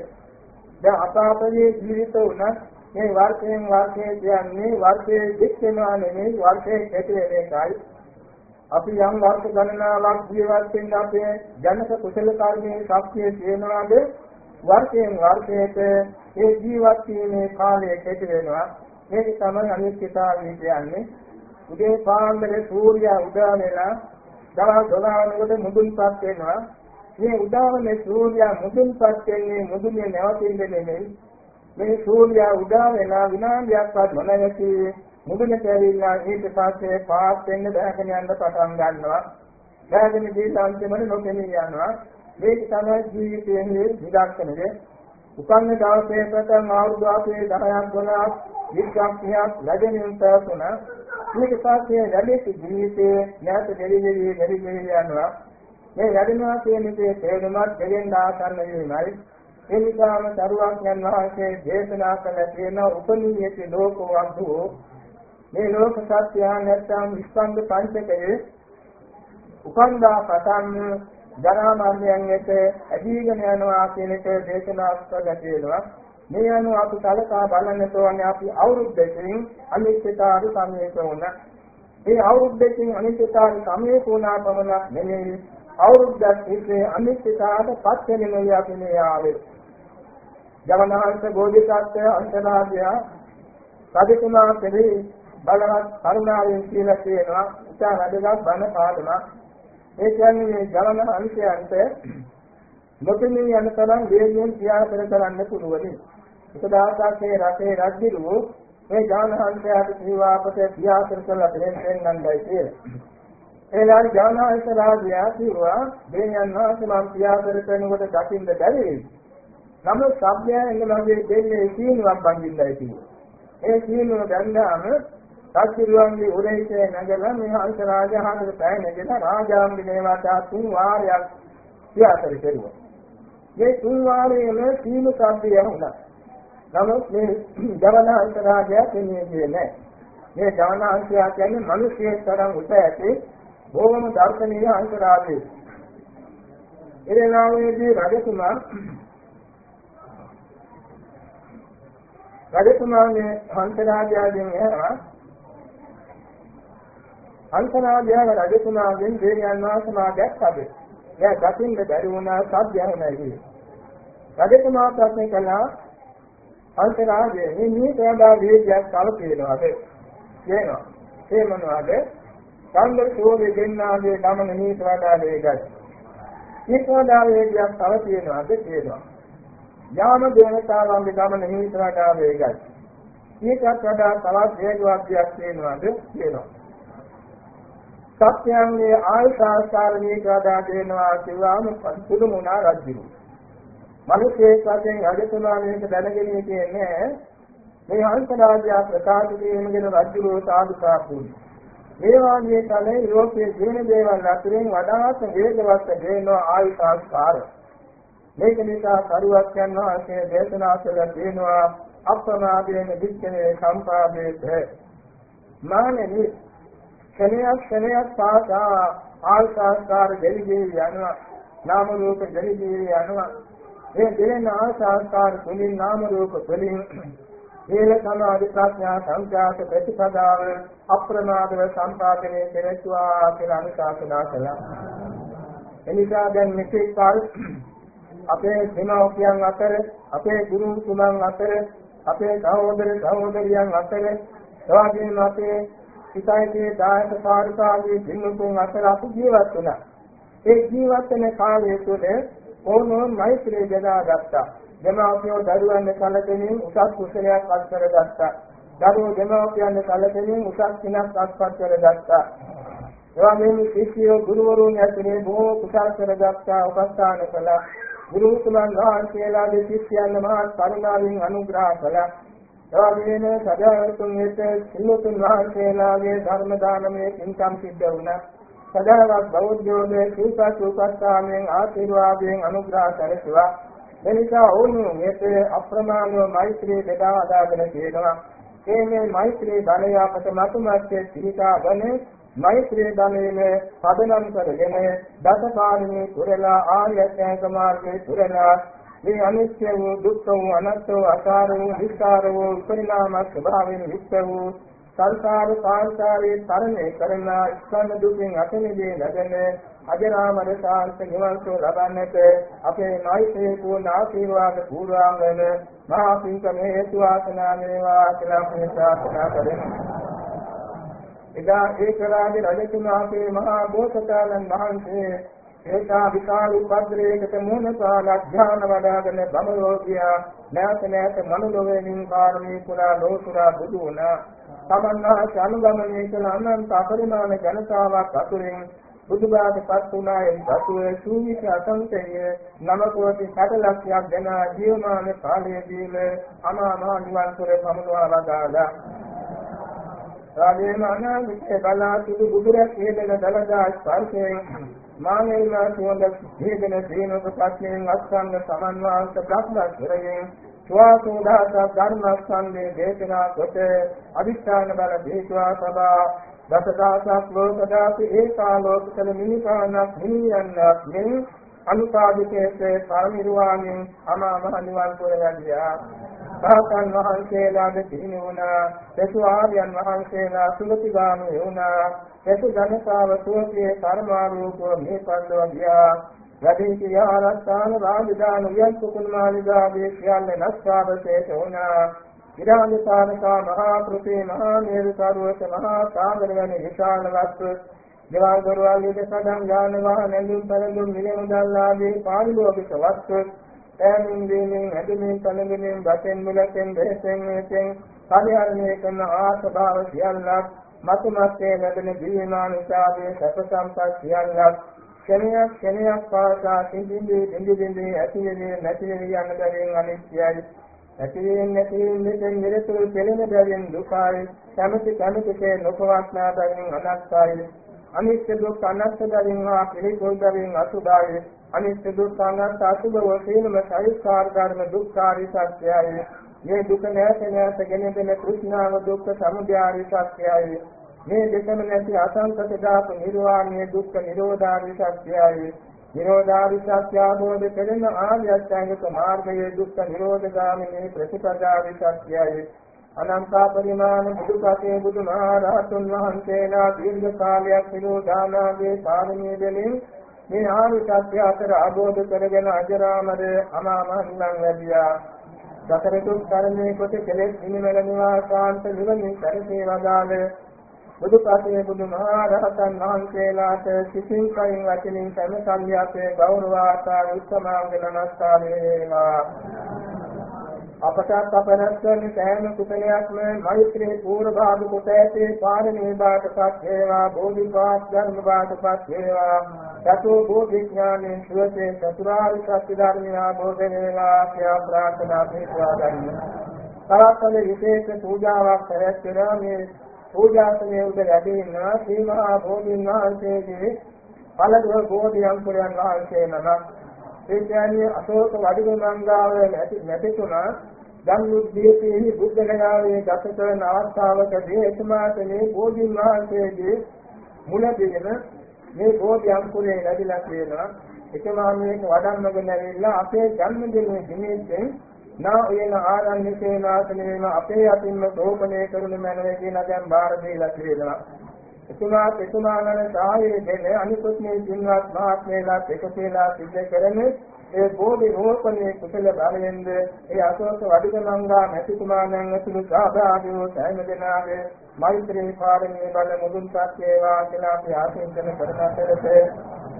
[SPEAKER 1] දැන් අපාපයේ ජීවිත උනත් මේ වර්ෂයෙන් වර්ෂයේ කියන්නේ වර්ෂයේ දික් වෙනවා නෙමෙයි වර්ෂයේ කෙටි වෙන එකයි. අපි යම් වර්ෂ ගණනාවක් ජීවත් වෙන්න අපේ ජනක කුසල කර්මයේ ශක්තිය තියෙනවාද වර්ෂයෙන් වර්ෂයට ඒ ජීවත් වීමේ කාලය කෙටි වෙනවා. මේක තමයි අනිත්‍යතාවය කියන්නේ. උදේ පාන්දර සූර්යයා උදා වෙලා දවල් 12 වෙනකොට මුදුන්පත් වෙනවා. මේ උදාවනේ සූර්යයා මුදුන්පත් වෙන්නේ මුදුනේ නැවතින්නේ නෙමෙයි මේ සූර්යයා උදා වෙනා විනාඩියක්වත් නොනැවති මුදුනට ඇවිල්ලා ඊට පස්සේ පාත් වෙන්න බෑගෙන යන්න පටන් ගන්නවා. බෑගෙන ගිහින් අන්තිමට නොපෙනී යනවා. මේක තමයි ජීවිතයේ නිදර්ශනය. උපන්න දවසේ පටන් අවුරුදු අපේ 10ක් 12ක් විද්‍යාඥයක් ලැබෙනින් තවතුන මේක පස්සේ ලැබෙච්ච ජීවිතයේ නැවත දෙවිලි දෙවිලි යනවා. මේ වැඩිනවා කියන එකේ තේරුමත් දෙවෙනි ආසන්න වීමයි. ඒ නිසාම දරුවන් වහන්සේ දේශනා කළ තියෙන උපනීයති ලෝකවන්තු මේ ලෝක සත්‍ය නැත්නම් විස්කන්ධ පංචකයේ උපන්දා පතන් ජරා මරණයන් එක්ක ඇදීගෙන යනවා කියන එක දේශනා කරගතිනවා මේ අනුව අපි කලකා බලන්නට ඕනේ අපි අවුරුද්දකින් අනිත්‍යතාවය සමීප වුණා. මේ අවුරුද්දකින් අනිත්‍යතාවය සමීප වුණා පමණක් නෙමෙයි. අවුරුද්දක් ඉස්සේ අනිත්‍යතාවට පත් වෙන නියාපිනේ ආවේ ජවනහංස බෝධිසත්ව අන්තරාභ්‍ය රජකුමාර කෙරෙහි බලවත් කරුණාවෙන් කියලා කියනවා. ඉතා වැඩගත් බණ පාඩම ඒ කියන්නේ මේ ජවනහංසයන්ට නොපෙනී යන තරම් වේගයෙන් ක්‍රියා කරන්න පුළුවනි. එක දවසක් මේ රටේ රජුරු මේ ජවනහංසයාට කිව්වා අපට ක්‍රියා කරලා දෙන්නයි කියලා. එලා ජවනහංස රාජයා කිව්වා දෙවියන් වහන්සේ මම ක්‍රියා කරනකොට දකින්න බැරි. නමුත් සබ්යයන් මගේ දෙන්නේ සීනුවක් බඳින්නයි තියෙන්නේ. ඒ සීනුව ගන්නාම සත්‍විරුවන්ගේ උරහිතේ නැගලා මේ හංස රාජහාමර පැය නැගලා රාජාංගිනේ වාතා තුන් වාරයක් ක්‍රියාකර කෙරුවා. මේ තුන් වාරයේම සීනු සබ්දය වුණා. නමුත් මේ ජවන හංස රාජයා කියන්නේ නැහැ. මේ ජවන හංසයා කියන්නේ මිනිස්යෙක් තරම් උස ඇති බොහොම දර්ශනීය හංස රාජයෙක්. එරණාවේදී රජතුමා රජතුමාගේ හංසරාජයාගෙන් ඇහුවා හංසරාජයා රජතුමාගෙන් දේවයන් වහන්සේ මා දැක්කද? එයා දකින්න බැරි වුණා සත්‍ය ඇහුණා කියේ. රජතුමා ප්‍රශ්න කළා හංසරාජය මේ මේ තවදා වේගයක් කලපේනවාද? කියනවා. ඒ මොනවාද? සංගර සෝවේ දෙන්නාගේ ගමන නීත වඩා වේගයි. ඊට වඩා වේගයක් කලපේනවාද කියනවා. යාම දේවතාවන්ගේ ගමන හිත වඩා වේගයි. ඊටත් වඩා තවත් වේගවත්යක් වෙනවාද කියනවා. සත්‍යයන්ගේ ආයසාස්කාරණී වඩා දෙනවා කියලාම පුදුමුණා රජු. මිනිස්සේ වශයෙන් අගතුමා මේක දැනගෙන ඉන්නේ මේ හංස රාජ්‍ය ප්‍රකාශ කිරීමගෙන රජු සාදුකා පුදුයි. මේ වාගේ කලේ ලෝකයේ ජීවන දේවල් අතරින් වඩාත් වේගවත් දෙනවා ආයසාස්කාරය. මේක නිසා කරුවක් යනවා කියන දේශනා කළා තියෙනවා අප්‍රමාදයෙන් විච්ඡනේ සම්පාදේත මානෙනි ක්ෂණයක් ක්ෂණයක් පාසා ආල්කාස්කාර දෙවිදී යනවා නාම රූප දෙවිදී යනවා. මේ දෙන ආසාස්කාර තුලින් නාම රූප තුලින් හේල සමාධි ප්‍රඥා සංඛ්‍යාත ප්‍රතිපදාව අප්‍රමාදව සම්පාදනය කෙරෙත්වා කියලා අනුශාසනා කළා. එනිසා දැන් මෙතෙක් කාල අපේ දෙමව්පියන් අතර අපේ ගුරු තුමන් අතර අපේ සහෝදර සහෝදරියන් අතර එවාගෙම අපේ හිතයිගේ දායක සාරිකාගේ දිනුතුන් අතර අපි ජීවත් වුණා. ඒ ජීවත් වෙන කාලය තුළ ඕනෝන් මෛත්‍රී බෙදාගත්තා. දෙමව්පියෝ දරුවන් කලකෙනින් උසස් කුසලයක් අත් කරගත්තා. දරුවෝ දෙමව්පියන් කලකෙනින් උසස් කිනක් අත්පත් කරගත්තා. එවාගෙම ශිෂ්‍යයෝ ගුරුවරුන් ඇතුලේ බොහෝ කුසල් කරගත්තා උපස්ථාන කළා. ගුරුතුමන් වහන්සේලාගේ ශිෂ්‍යයන් මහත් කරුණාවෙන් අනුග්‍රහ කළා. එවැගේම සදාවතුන් වෙත සිල්වතුන් වහන්සේලාගේ ධර්ම දානමය පින්කම් සිද්ධ වුණා. සදාවත් බෞද්ධයෝගේ සීපත් උපස්ථානයෙන් ආශිර්වාදයෙන් අනුග්‍රහ කරසුවා. එනිසා ඕනු මේ අප්‍රමාණව මෛත්‍රී බෙදා අදාගෙන තියෙනවා. මේ මෛත්‍රී ධනය අපට මතුමැත්තේ සිහිතාගෙන මෛත්‍රී ධනයේ පදනම් කරගෙන දසපාරමී පුරලා ආර්ය අෂ්ටාංග මාර්ගයේ පුරලා මේ අනිත්‍ය වූ දුක්ඛ වූ අනාත්ම වූ අසාර වූ විස්තර වූ පරිණාම ස්වභාවයෙන් යුක්ත වූ සංසාර කාන්තාරේ තරණය කරන ස්කන්ධ දුකින් අත මිදේ ලැබෙන අජරාමර සාන්ත නිවන් සුව ලබන්නට අපේ මෛත්‍රී පූර්ණ ආශිර්වාද පූර්වාංගන මහා පිංකමේ හේතු වාසනා වේවා කියලා අපි ප්‍රාර්ථනා කරමු. එදා ඒකරාජ රජතුමාගේ මහා බෝසතාණන් වහන්සේ ඒකා විශාල උපද්‍රවයකට මුහුණ පාලා ධ්‍යාන වඩාගෙන බමලෝකියා නැවත නැවත මනුලොවෙනින් කාර්මී පුරා ලෝතුරා බුදු වුණා. තමන්වාස අනුගමනය කළ අනන්ත අපරිමාණ ජනතාවක් අතුරින් බුදුබාට පත් වුණායින් පසුව සූවිසි අසංකේය නම කෝටි 60 ලක්ෂයක් දෙන ජීවමාන කාලයේදීම අමා මහ නිවන් සුර පමුණවා වදාළා. රාජේන අනාගතේ බලාතුරු බුදුරක් හේදන දලදා ස්පර්ශයෙන් මානෙල්ලා සුවඳ හේදන සීනක පස්යෙන් අස්කන්ධ සමන්වාස බ්‍රහ්මස්වරයෙන් ස්වාසෝදාස ධර්මස්කන්ධේ දේශනා කොට අදිස්ථාන බල දේශවා සබා දසදාසක් ලෝකදාසි ඒකාලෝකතල මිනිපානක් මිනියන්නක් මෙන් අනුපාදිතයේ පරිනිර්වාණයෙන් අමා මහ නිවන් පුර යදියා රහතන් වහන්සේලාද පිරිනි වුණා. දසු ආර්යයන් වහන්සේලා සුගතිගාමී වුණා. එතු ජනතාව සුවපිය කර්මාරූපව මේ පන්දව ගියා. වැඩි කියාරස්ථාන රාජධාන වියන් කුකුල් මාලිගාවේ සියල්ල නැස්වාදසේත වුණා. විරාජකාරකා මහා කෘති මහා මේරු කරුවක මහා සාගර වැනි විශාල වස්තු දේවල් දරුවල් විද සදම් ඥාන වාහන ඇඳුම් පළඳුම් නිලම දල්ලාදී පාරිලෝකික වස්තු ඈමින් දීමින් ඇදමින් පළඳමින් බතෙන් මුලෙන් දෙහෙන් මෙතෙන් පරිහරණය කරන ආස්භාව සියල්ලක් මතුමත්යේ ලැබෙන දිව්‍යමානුෂාදී සැප සම්පත් සියල්ලක්. ක්ෂණයක් ක්ෂණයක් පාසා සිඳින්දී දින්දින්දී ඇති වෙන්නේ නැති වෙන්නේ යන බැවින් අනිත්‍යයි. ඇති වෙන්නේ නැති වෙන්නේ නිරතුරු පෙළෙන බැවින් දුකයි. කැමති කැමතිකේ නොපවස්නා බැවින් අනත්තයි අනිත්‍ය දුක් අනත්ත බැවින් හා පිළිකුල් බැවින් අසුභයි අනිත්‍ය දුක් අනත්ත අසුභව සීලම සයිස්කාර ධර්ම දුක්ඛාරි සත්‍යයි. මේ දුක නැත නැත ගෙනෙන කෘෂ්ණාව දුක්ඛ සමුදයාරි සත්‍යයයි මේ දෙකම නැති අසංකත ධාතු නිර්වාණය දුක්ඛ නිරෝධාරි සත්‍යයයි නිරෝධාරි සත්‍ය ආબોධ කෙරෙන ආර්ය අෂ්ටාංගික මාර්ගයේ දුක්ඛ නිරෝධගාමිනී ප්‍රතිපදාරි සත්‍යයයි අනන්ත පරිමාණ බුදුපතේ බුදුමහරහතුන් වහන්සේලා දීර්ඝ කාලයක් නිරෝධානාගේ පාරමී දෙලින් මේ ආර්ය සත්‍ය අතර ආબોධ කරගෙන අජරාමර අමා මහ නිවන් ලැබියා. සතර දුක් කර්මයේ කොට කෙලෙස් නිමල නිවාසාන්ත නිවනින් සැරසේ වදාළ බුදු පසේ බුදු මහා රහතන් වහන්සේලාට සිතින් කයින් වචනින් සෑම සංඝයාතේ ගෞරවාර්ථ උත්තමාංග නමස්කාරය වේවා. අපටත් අපනස්සන සෑම කුසලයක්ම මෛත්‍රී පූර්ව භාග කොට ඇතේ පාරමී බාටපත් වේවා බෝධිපාක් ධර්ම බාටපත් වේවා. සතු බෝධිඥානෙන් සුවසේ චතුරාර්ය සත්‍ය ධර්මය ආબોධ වේවා කියා ප්‍රාර්ථනා පිටවා ගන්න. තවත්වල විශේෂ පූජාවක් පැවැත්වෙනවා. මේ පූජාසනයේ උද ලැබෙන ශ්‍රී මහා බෝධින් වහන්සේගේ පළතුරු බෝධි අංකුරයන් වහන්සේ නමක් ඒ කියන්නේ අශෝක වඩිගමංගාව නැති නැතිතුණා. ධම්මුද්දීපේහි බුද්ධ ගණාවේ ගත කරන අවස්ථාවකදී එතුමාට මේ බෝධින් වහන්සේගේ මුලදීම මේ බෝධි අංකුරේ ලැබිලා තියෙනවා. එතුමා මේක වඩන්නගෙන ඇවිල්ලා අපේ ජන්මදිනයේ දිනෙකින් නා එන ආරණ්‍ය සේනාසනයේම අපේ අතින්ම රෝපණය කරුණ මැනවේ කියලා දැන් බාර දීලා තියෙනවා. එතුමා එතුමාගෙන සාහයේ දෙන අනිකුත් මේ ජීවත් මහත්මේලාත් එකසේලා සිද්ධ කරන්නේ ඒ බෝධි රෝපණයේ කුසල බලයෙන්ද ඒ අශෝක වඩිකමංගා මැතිතුමාණන් ඇතුළු සාභාගී වූ සෑම දෙනාගේ මෛත්‍රී පාරමී බල මුදුන්පත් වේවා කියලා අපි ආශිර්වාද කරන අතරේ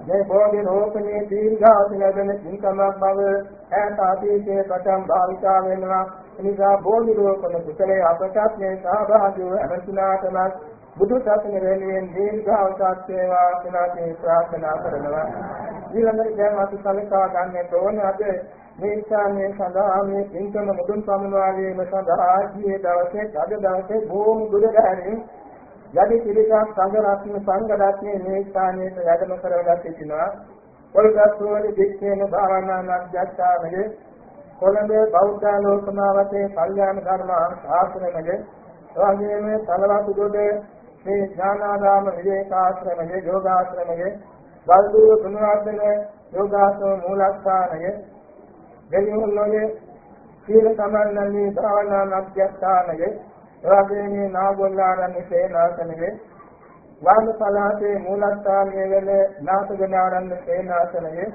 [SPEAKER 1] මේ බෝධි රෝපණයේ දීර්ඝාසන ලැබෙන සිංකමක් බව ඈත අතීතයේ පටන් භාවිතා වෙනවා. එනිසා බෝධි රෝපණ කුසලයේ අපටත් මේ සහභාගී වූ හැමතුනාටම බුදු සසුන වෙනුවෙන් දීර්ඝ අවසාත් වේවා කියලා ප්‍රාර්ථනා කරනවා. ඊළඟට දැන් අපි සලකා ගන්නට ඕනේ අද මේ ස්ථානයේ සඳහා මේ පින්කම මුදුන් පමුණවාලීම සඳහා ඊයේ දවසේ අද දවසේ බොහොම දුරදැරින් යටි පිළිසක් සංඝ රත්න සංඝ රත්නයේ මේ ස්ථානයේ වැඩම කරවලා සිටිනවා කොල්ගස්සෝනි දික්කේන භාවනා නග්ගච්ඡාමයේ කොළඹ බෞද්ධ ලෝකමාවතේ කල්යාණ ධර්ම ආශ්‍රමයේ එවැගේම තලවතුගොඩ මේ ඥානාරාම විවේකාශ්‍රමයේ යෝගාශ්‍රමයේ බල්දුව පුණ්‍යවර්ධන යෝගාශ්‍රම මූලස්ථානයේ. දෙවියන්ගේ සීල සමන්නන්නේ භාවනා මධ්‍යස්ථානයේ. එවැගේම නාගොල්ලාරණ්‍ය සේනාසනයේ වාම පලාතේ මූලස්ථානයේ වෙල නාථගනාරණ්‍ය සේනාසනයේ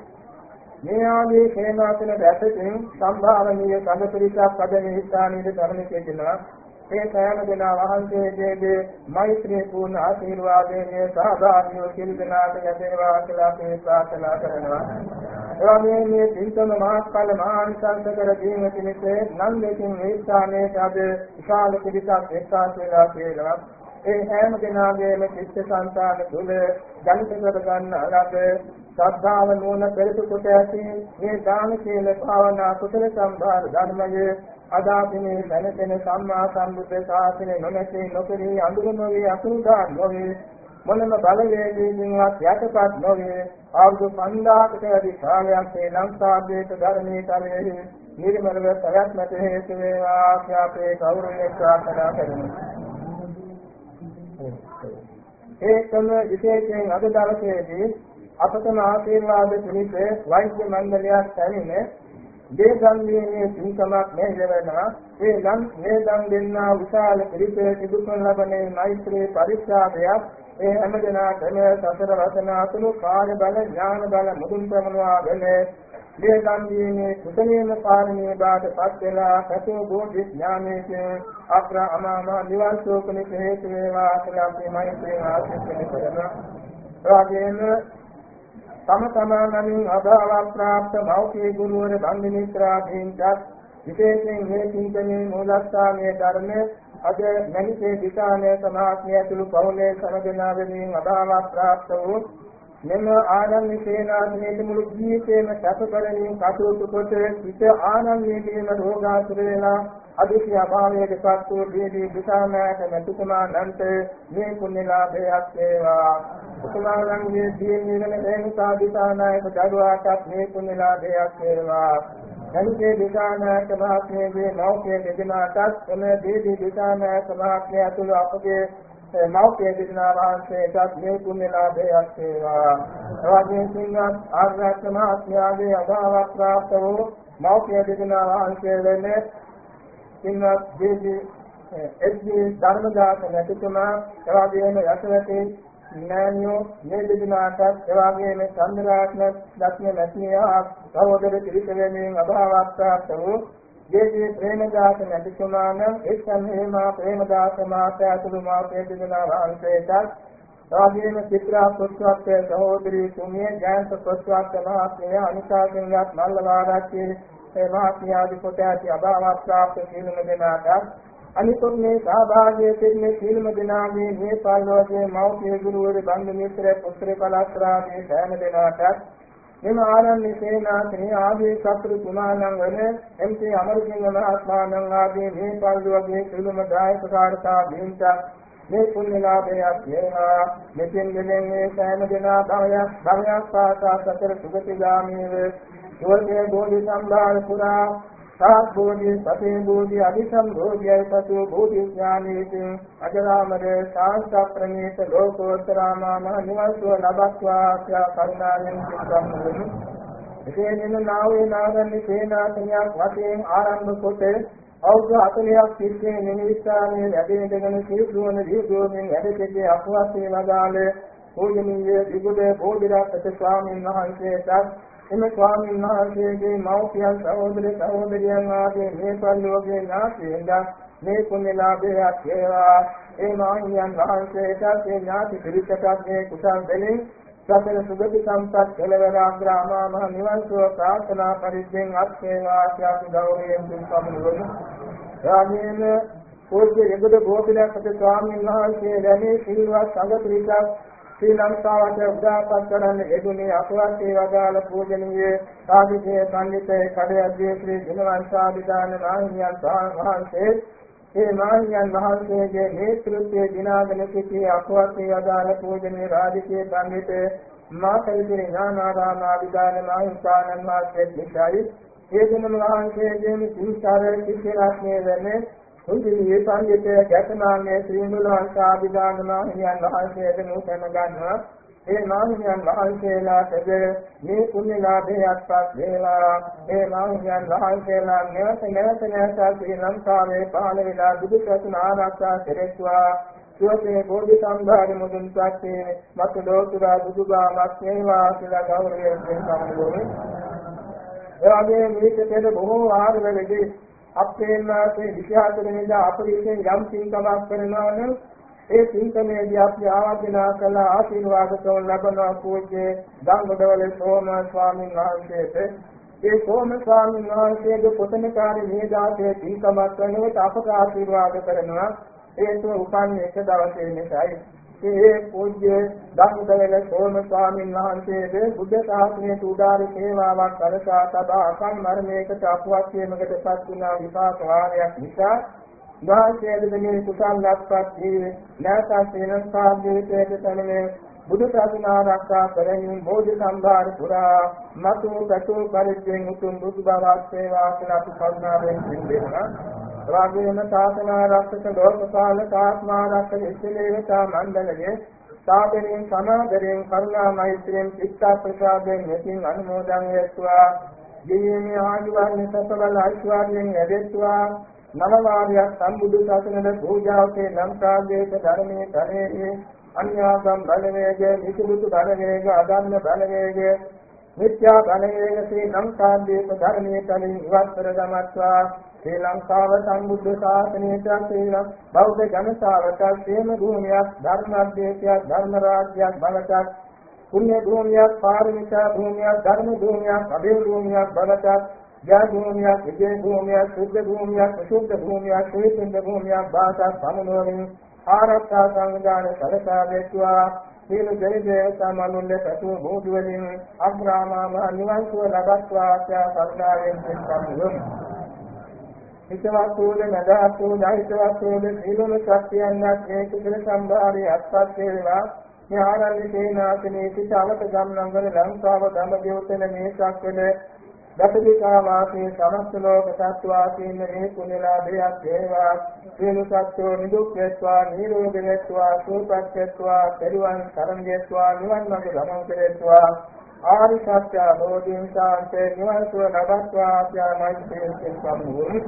[SPEAKER 1] මේ ආදී සේනාසන රැසකින් සම්භාවනීය සංඝ පිරිසක් අද මේ ස්ථානයේ ධර්ම කියනවා ඒ සෑම දෙනා වහන්සේගේ මෛත්‍රී පූර්ණ ආශිර්වාදයෙන් සහභාගීව සිල් දනාට ලැබේවා කියලා අපි ප්‍රාර්ථනා කරනවා. එවැගේ මේ පින්තම මහත්ඵල මහානිසංස කර දීම පිණිස නම් දෙකින් මේ ස්ථානයේ අද විශාල පිරිසක් එක්කාසු වෙලා කියලා ඒ හැම දෙනාගේම චිත්ත සංතාන තුළ ජනිත කර ගන්න අලබ ශ්‍රද්ධාව නුවණ පෙරතු කොට ඇති මේ දාන සීල භාවනා කුසල සම්භාර ධර්මයේ අදාපිනේ දැනගෙන සම්මා සම්බුද්ධ ශාසනය නොමැති නොකරී අඳුර නොවේ අසුරුදා නොවේ. මොනම බලවේගයකින්වත් යටපත් නොවේ. ආවුදු 5000කට වැඩි කාලයක් ශ්‍රී ලංකාවේ ධර්මයේ කලෙහි නිර්මලව ප්‍රයත්නට හේතු වේවා. අපේ ගෞරවයෙන් ප්‍රාර්ථනා කරමු. ඒකම විශේෂයෙන් අද දවසේදී අපතම ආශිර්වාද පිණිස වෛද්‍ය මණ්ඩලයක් පැමිණ මේ සංවේගයේ පින්කමක් මෙහෙවනවා ඒ නම් මේ දන් දෙන්නා විශාල පිළිපේ සිදුකරන ලබනේ මෛත්‍රී පරිත්‍යාගයක්. ඒ හැමදෙනාටම සතර වසන අතුළු කාය බල ඥාන බල මුදුන් ප්‍රමණවාගෙන මේ සංවේගයේ කුසලේම පාරමී බාට පත් වෙලා සතෝ බෝධි ඥානයෙන් අප්‍ර අමාම නිවන් සෝකනේ හේතු වේවා කියලා අපි මෛත්‍රී ආශිර්වාද කරනවා එවාගෙම තම තමා නමින් අභාව ප්‍රාප්ත මෞඛ්‍ය ගුරුවර බන්දි මිත්‍රාදීන්ට විශේෂයෙන් මේ චින්තනයේ මූලස්ථානයේ ධර්ම අද මනිසේ දිසානේ සමාත්මය ඇතුළු පවුලේ සමදෙනා වෙනින් අභාව ප්‍රාප්ත වූ මෙම ආනන්ද සේනාසනයේ මුළු ජීවිතේම සැප කරමින් කටයුතු කොට සිත ආනන්දයේදීම රෝගාතුර වෙලා අදිසි අභාවයේ දෙපත් වූ දීදී දිසානායක මෙතුමාණන්ට මේ පුණ්‍ය ලාභයක් වේවා. උතුමාණන්ගේ දීන් නිවන හේතුසා දිසානායක දරුවාටත් මේ පුණ්‍ය ලාභයක් වේවා. එනිසේ දිසානායක මහත්මයාගේ මෞඛ්‍ය දෙදෙනාටත් එම දීදී දිසානායක මහත්මයා ඇතුළු අපගේ මෞඛ්‍ය දෙදෙනා වහන්සේටත් මේ පුණ්‍ය ලාභයක් වේවා. එවැගේ සිංහත් ආර්යත්ම මහත්මයාගේ අභාවක් ප්‍රාප්ත වූ මෞඛ්‍ය දෙදෙනා වහන්සේ වෙන්නේ පින්වත් දේවී එද්දී ධර්මදාස නැතිතුමා එවාගේම යසවතේ නෑනියෝ මේ දෙදෙනාටත් එවාගේම චන්ද්‍රාත්ම දක්ෂ නැතියා සහෝදර ත්‍රිකවණෙන් අභාවක් ප්‍රාප්ත වූ දේවී ප්‍රේමදාස නැතිතුමාන එක්සන් හේමා ප්‍රේමදාස මාතා ඇතුළු මාතේ දෙදෙනා වහන්සේටත්. එවාගේම චිත්‍රා පුස්තකයේ සහෝදරී තුමිය ජයන්ත පුස්තක මහත්මිය අනිකාගෙන්වත් මල්ලවාරච්චි ඒ මහත්මියාදි කොට ඇති අභාවත් ප්‍රාප්ත සීලම දෙනාට අනිකුත් මේ සහභාගී වෙන්නේ සීලම දෙනාගේ මේ පල්වගේ මෞඛ්‍ය ගුරුවරු බන්දු මිත්‍ර පුත්‍ර කලාස්ත්‍රාදී සෑම දෙනාට මෙම ආනන්ද සේනාසනේ ආදී සත්‍රු කුමාරයන් වන එම්.සී. අමරසිංහ මහත්මයාණන් ආදී මේ පල්වගේ සීලම දායක කාර්යතා බින්ද මේ පුණ්‍ය ලාභයක් වේවා මෙතෙන් දෙන්නේ මේ සෑම දෙනා භවයක් භවයක් පාසා සතර සුගතිගාමීව සෝතේ බෝධි සම්භාර පුරා සාත් බෝධි සතේ බෝධි අධිසම් බෝධියයි සතු බෝධි ඥානීතින් අජරාමර සාන්ත ප්‍රණීත ලෝකෝත්තරාමා නිවන් සුව ලබත්වා කියලා කරුණාවෙන් සිතන්නලු එසේ නින නාවේ නාගන්නේ සේනාසනයක් වශයෙන් ආරම්භ කොට අවුරුදු 40ක් තිස්සේ නිමිස්ථානයේ වැඩෙනගෙන සිරුවන දීගෝමින් වැඩකෙදී අපවස්සේ වදාළ පූජනීය විගුඩ බෝධිරාජ ස්වාමීන් වහන්සේට එම ස්වාමීන් වහන්සේගේ මව්පියන් සහෝදර සහෝදරියන් ආදී මේ පරිලෝකයේ ඥාතීන්ද මේ පුණ්‍ය ලාභයක් වේවා. ඒ මාහිමියන් වහන්සේට ඒ ඥාති පිරිසටත් මේ කුසල් දෙලින් සතර සුගති සම්පත් කෙලවර අග්‍රාමා මහ නිවන් සුව ප්‍රාර්ථනා පරිද්දෙන් අත් වේවා ආශාසි ගෞරවයෙන් පින්පමුණුවමු එවාගෙම පූජ්‍ය යගද ගෝපිනාථ ස්වාමීන් වහන්සේ දැනේ සිල්වත් සංඝ පිරිසක් ශ්‍රී ලංකාවට උදාපත් කරන්න යෙදුනේ අපවත් ඒ වදාළ පූජනීය සාධිකේ පඬිතේ කඩයද්දී ශ්‍රී දිනවංශාභිදාන නාහිමියන් වහන්සේ. ඒ මාහිමියන් වහන්සේගේ නේතෘත්වයේ දිනාගෙන සිටි අපවත් ඒ වදාළ පූජනීය රාජකීය පඬිතේ මාතරිගේ ඥානාරාම ආදිදාන මාහිම්පාණන් වහන්සේ දිටයි ඒ දිනම වහන්සේගේම සිංසාරයේ සිද්ධාත්මයේ වෙන්නේ උන්ගේ සංගීතය ගැටනාමයේ ශ්‍රී මුලවංශාභිදාන මාහිමියන් වහන්සේට නූතන ගන්නවා. ඒ මාහිමියන් වහන්සේලාටද මේ පුණ්‍යලාභයක්පත් වේලා ඒ මාහිමියන් වහන්සේලා නැවත නැවත නැවත ශ්‍රී ලංකාවේ පහළ වෙලා බුදු සසුන ආරක්ෂා කෙරෙත්වා. සුවසේ බෝධි සම්භාර මුදුන් සත්‍යේ මත ලෝතුරා බුදුගාමක් වේවා කියලා ගෞරවයෙන් සම්බෝධි ඒ වගේම මේක පෙර බොහෝ ආරවලදී අප්‍රේල් මාසයේ 24 වෙනිදා අපරිසෙන් යම් පින්කමක් කරනවා නම් ඒ පින්කමේදී අපි ආවාදනා කළ ආශිර්වාද කරන ලබනවා පූජ්‍ය ගංගොඩවල සෝම ස්වාමීන් වහන්සේට. ඒ සෝම ස්වාමීන් වහන්සේගේ පොතනකාරී මේදාසේ පින්කමක් කරනකොට අපට ආශිර්වාද කරනවා. ඒක උපන් එක දවසේ නිසායි. ඒ පූජ්‍ය ධම්මදවල සෝම ස්වාමීන් වහන්සේගේ බුද්ධ ශාසනයේ උදාාර සේවාවක් කරසා තබා අකන් මරණයකට අපවත් වීමකට පත් වුණා විපාක වාරයක් නිසා වාසයේදී මේ කුසල් ලක්පත් ජීවේ නැවත සේනස් සාධ්‍යයට තනනේ බුදු ශාසන ආරක්ෂා කරමින් බෝධි සම්භාර පුරා මතු පැතු පරිද්දෙන් උතුම් බුදු බවක් සේවා කියලා අපි කරුණාවෙන් සිටිනවා රාගේන සාසනාරක්ෂක ලෝකපාලක ආත්මාරක්ෂක ඉස්ලේවතා මණ්ඩලයේ සාදරයෙන් සමාදරයෙන් කරුණා මෛත්‍රියෙන් චිත්ත ප්‍රසාදයෙන් යතින් අනුමෝදන් වෙත්වා ජීවීමේ ආජීවන්නේ සසවල ඓශ්වර්යයෙන් ලැබෙත්වා. නව වාර්යයක් සම්බුදු සසුනද පූජාවකේ නම් ප්‍රාදේශ ධර්මයේ තරේ අන්‍යාගම් බලවේග නිකුත් බලවේග අදන්න බලවේග මිත්‍යා බලවේග ශ්‍රී ලංකාදීප ධර්මයේ තලින් ඉවත් කර දමත්වා. ශ්‍රී ලංකාව සම්බුද්ධ ශාසනයට ශ්‍රී බෞද්ධ ජනතාවට ශ්‍රේම භූමියක් ධර්මාධ්‍යක්ෂයක් ධර්ම රාජ්‍යයක් බවටත් පුණ්‍ය භූමියක් පාරමිතා භූමියක් ධර්ම භූමියක් අභේ භූමියක් බවටත් ජය භූමියක් විජය භූමියක් සුද්ධ භූමියක් අසුද්ධ භූමියක් ශ්‍රේෂ්ඨ භූමියක් බාසක් සමුනුවමින් ආරක්ෂා සංවිධාන සලසා දෙත්වා. සීල දෙවිදේවතා මනුල්‍ය සතු බෝධි වලින් අග්‍රාමාම නිවන් සුව ලබත්වා. ආශා කරුණාවෙන් සිතන්නේ හිතවත් වූද නදහත් වූ දහිතවත් වූද සීලම ශක්තියන්වත් මේ කුසල සම්භාරය අත්පත් වේවා. මේ ආරණ්‍ය සේනාසනේ සිට අවත ගම්නංගල ලංකාව දඹදිවතන මේ සක්වල දසදිකා වාසී සමස්ත ලෝක සත්වාසීන් මේ කුණලාභයක් වේවා. සියලු සත්වෝ නිදුක් වේත්වා නිරෝගී වේත්වා සුවපත් වේත්වා පරිවන් කරන් වේත්වා නිවන් මඟ ගමන් කෙරේත්වා. ආරි සත්‍ය බෝධීන් සාන්තේ නිවන් සුව ලබත්වා ආඥාමයි සම්මුඛ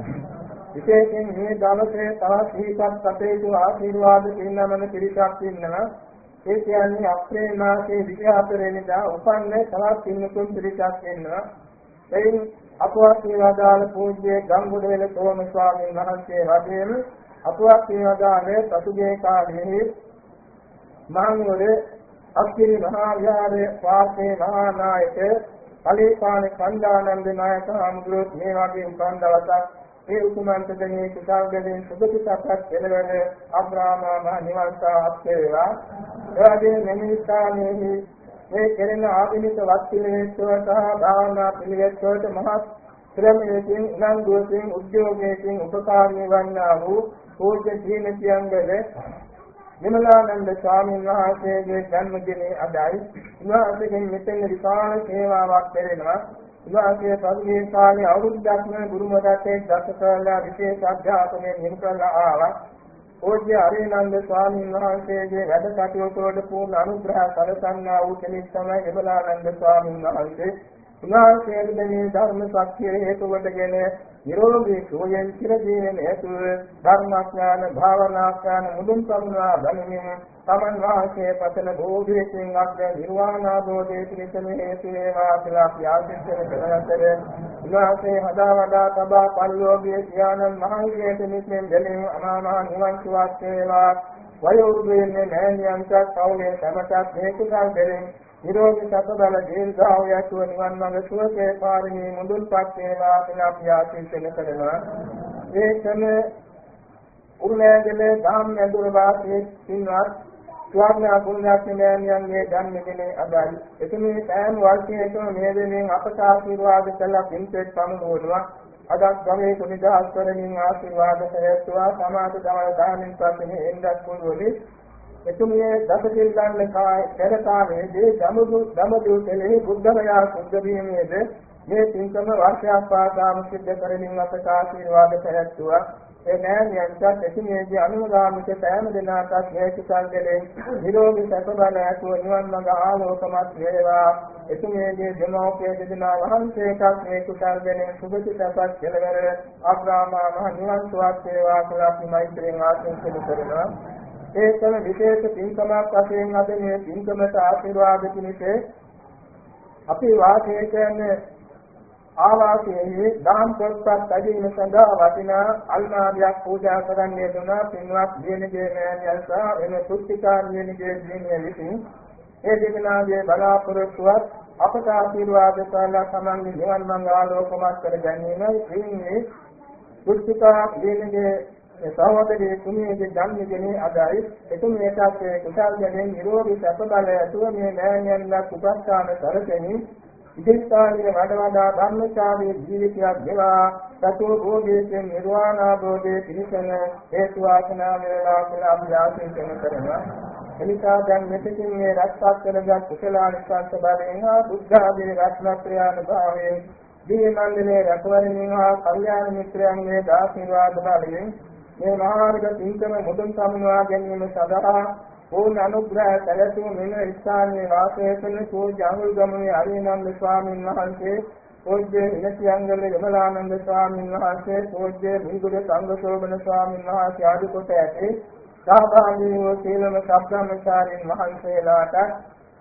[SPEAKER 1] විශේෂයෙන් මේ දවසේ තවත් දීපත් අපේතු ආශිර්වාද පින්නමන පිරිසක් ඉන්නවා. ඒ කියන්නේ අප්‍රේල් මාසයේ 24 වෙනිදා උපන්නේ තවත් පින්නතුන් පිරිසක් ඉන්නවා. එයින් අපවත් වේවාදාල පූජ්‍ය ගංගුඩේල සෝම ස්වාමීන් වහන්සේ වගේම අපවත් වේවාදාලේ පසුගිය කාලයේ මහනුවර අක්කිරි මහා විහාරයේ වාසයේ මහා නායක කලීපාණ කණ්ඩානන්ද නායක අමුදුරොත් මේ වගේ උපන් දවසක් ඒ උතුමන්ට දෙනේ කුසල් දෙමින් සුභිතපත් කෙලවර අබ්‍රාහ්ම මහ නිවන් සාත් වේවා. එවැගේ මෙමිස්ථානයේ මේ කෙරෙන ආධුනික වස්තුලේශ්වර සහ භාවනා පිළිවෙත් වලට මහත් ශ්‍රමයෙන් උනන්දුවෙන් උද්‍යෝගයෙන් උපකාරී වන්නා වූ පූජ්‍ය ජීනතියංගල විමලානන්ද ස්වාමීන් වහන්සේගේ ජන්මදිනයේ අදයි. උන්වහන්සේගෙන් මෙතෙන් විශාල සේවාවක් කෙරෙනවා උන්වහන්සේ පසුගිය කාලේ අවුරුද්දක්ම ගුරුම රටේ ගත කළා විශේෂ අධ්‍යාපනය නිම කළා ආවා. පූජ්‍ය අරිනන්ද ස්වාමීන් වහන්සේගේ වැඩ කටයුතු වලට පූර්ණ අනුග්‍රහ සැලසන්නා වූ කෙනෙක් තමයි විමලානන්ද ස්වාමීන් වහන්සේ. උන්වහන්සේගේ මේ ධර්ම ශක්තිය හේතු කොටගෙන නිරෝධී සෝයෙන් චිර ජීවන හේතු ධර්මාඥාන භාවනාඥාන මුදුන් සම්නා ගනිමින් තමන් වාසයේ පතන බෝධියෙන් අග්‍ර නිර්වාණ ආબોධයේ පිණිසම හේතු වේවා කියලා අපි ආශිර්වාද කරන අතර උන්වහන්සේ හදා වඩා තබා පරිලෝකයේ ඥාන මහිතේ නිත්‍යයෙන් දෙලින් අනාමා නිවන් සුවත් වේවා. වයෝවෘද්ධයන් නෑනියන්ට කවුලේ සමටත් මේ කුසල් දෙලින් නිරෝගී සත බල දීර්ඝාව යතුව නිවන් මඟ සුවසේ පාරමී මුදුන්පත් වේවා කියලා අපි ආශිර්වාද කරනවා. ඒකම උරුණෑගල ධම්ම ඇදුර වාසී සින්වත් ස්වාමීන් පුණ්‍යඥයන්ගේ ධර්මකනේ අදායි එතුමේ සෑම වර්ෂයකම මේ දෙමින් අපට ආශිර්වාද කළා පින්පෙත් පමුණුවනවා. අදත් ගමේ කුනිදාස් කරමින් ආශිර්වාද කරත්වා සමාත දවල් දාමින් පස්සේ එන්නත් පුළුවනි. එතුමිය දසකිල් ගන්න පෙරකාමේදී දමුදු දමුදු කෙලෙහි බුද්ධමයා සුද්ධ වීමේද මේ පින්කම වර්ෂයක් පාසාම සිද්ධ කරමින් අපට ආශිර්වාද පැවැත්තුවා. ඒ නෑනියන්ට එතුමියගේ අනුගාමික සෑම දිනකටත් මේ කුසල් දෙලෙන් නිරෝගී සැප බල ඇතුව නිවන් මඟ ආලෝකමත් වේවා. එතුමියගේ දෙමෝපිය දෙදෙනා වහන්සේටත් මේ කුසල් දෙලෙන් සුභසිතපත් කෙලවර අබ්‍රාහ්මා මහ නිවන් සුවත් වේවා කියලා අපි මෛත්‍රියෙන් ආශිර්වාද කරනවා. ඒකම විශේෂ පින්කමක් වශයෙන් අද මේ පින්කමට ආශිර්වාද පිණිස අපි වාසය කරන ආවාසයේ දහම් පොත්පත් ඇදීම සඳහා වටිනා අල්මාරියක් පූජා කරන්නේ දුනා පින්වත් දිනගේ මෑණියන් සහ වෙන පුස්තිකා දිනගේ දිනිය විසින් ඒ දෙදෙනාගේ බලාපොරොත්තුවත් අපට ආශිර්වාද කරලා සමන්ගේ නිවන් මඟ ආලෝකමත් කර ගැනීමයි. ඉන්නේ පුස්තිකා දිනගේ සහෝදරයේ තුමියගේ ජන්මදිනේ අදයි එතුමියටත් කුසල් ගැනීම නිරෝගී සැප බල ඇතුව මේ මෑණියන්ලා උපස්ථාන කරගෙන ඉදිරිස්ථානයේ වඩ වඩා ධර්මචාරී ජීවිතයක් ගෙවා සතු භෝගයෙන් නිර්වාණ අවබෝධයේ පිණිසන හේතු වාසනා වේවා කියලා අපි ආශිර්වාද කරනවා. එනිසා දැන් මෙතකින් මේ රක්ෂා කරගත් කුසලානිසංස බලයෙන් හා බුද්ධ ආදී රත්නත්‍රයාන භාවයෙන් දී මන්දිරේ රැකවරණින් හා කල්යාණ මිත්‍රයන්ගේ ආශිර්වාද බලයෙන් මේ මහාර්ග තින්කම මුදුන් සමුවා ගැනීම සඳහා පූර්ණ අනුග්‍රහ සැලසුම මෙන්න ස්ථානයේ වාසය කරන පූජ්‍ය අඟුල්ගමුණේ අරිනන්ද ස්වාමීන් වහන්සේ පූජ්‍ය ඉනසියංගල යමලානන්ද ස්වාමීන් වහන්සේ පූජ්‍ය මිගුඩ සංඝසෝබන ස්වාමීන් වහන්සේ ආදී කොට ඇති සහභාගී වූ සීලම සබ්‍රාහ්මචාරීන් වහන්සේලාට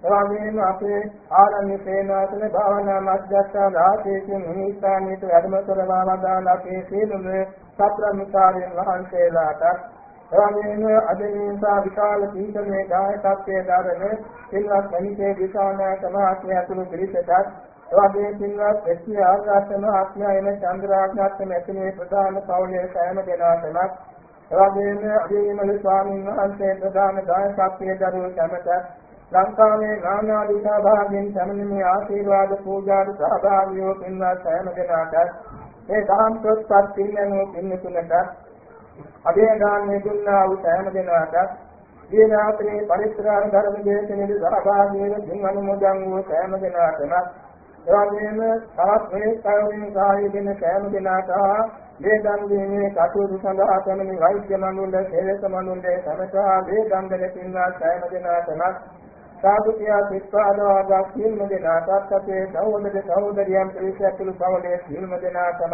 [SPEAKER 1] එවැගේම අපේ ආරණ්‍ය සේනාසන භාවනා මධ්‍යස්ථාන ආශේෂින් නිමිස්ථානීත වැඩම කරවා වදාළ අපේ සීලම සබ්‍රාහ්මචාරීන් වහන්සේලාට එවැගේම අද නිසා විශාල සීතලේ දායකත්වයේ දරන සිල්වත් මණිකේ දිසානායක මහත්මිය ඇතුළු පිරිසටත් එවැගේ සිල්වත් එක්ෂි ආගාතම ආත්මය එන චන්ද්‍රාග්නත් මෙතනේ ප්‍රධාන පෞලයේ සෑම දෙනාටම එවැගේම අධිමල ස්වාමීන් වහන්සේ ප්‍රධාන දායකත්වයේ දරුවෝ සැමට ලංකාවේ නානා දිසා භාගයෙන් සමනමේ ආශිර්වාද පූජාට සහභාගී වූ පින්වත් සෑම දෙනාට. මේ දහම් ප්‍රොත්පත් පිළිගනු පින්නතුලට අභේදාන්නේ දුන්නා වූ සෑම දෙනාට දීනාත්‍රේ පරිත්‍රාණ ධර්ම දේශනෙහි සහභාගී වෙන දින් අනුමෝදන් වූ සෑම දෙනාටම එවැගේම තවත් මේ කයෝමින් සහාය දෙන සෑම දෙනාට වේදන් දීමේ කටයුතු සඳහා කරන වෛද්‍ය මණ්ඩල සේවක මණ්ඩලයේ සමතා වේදන් දෙන පින්වා සෑම දෙනාටම සාදු කියා සිත්පාදවාදා සියලුම දෙනාටත් අපේ සහෝදර සහෝදරියන් පිරිස ඇතුළු පවලේ සියලුම දෙනාටම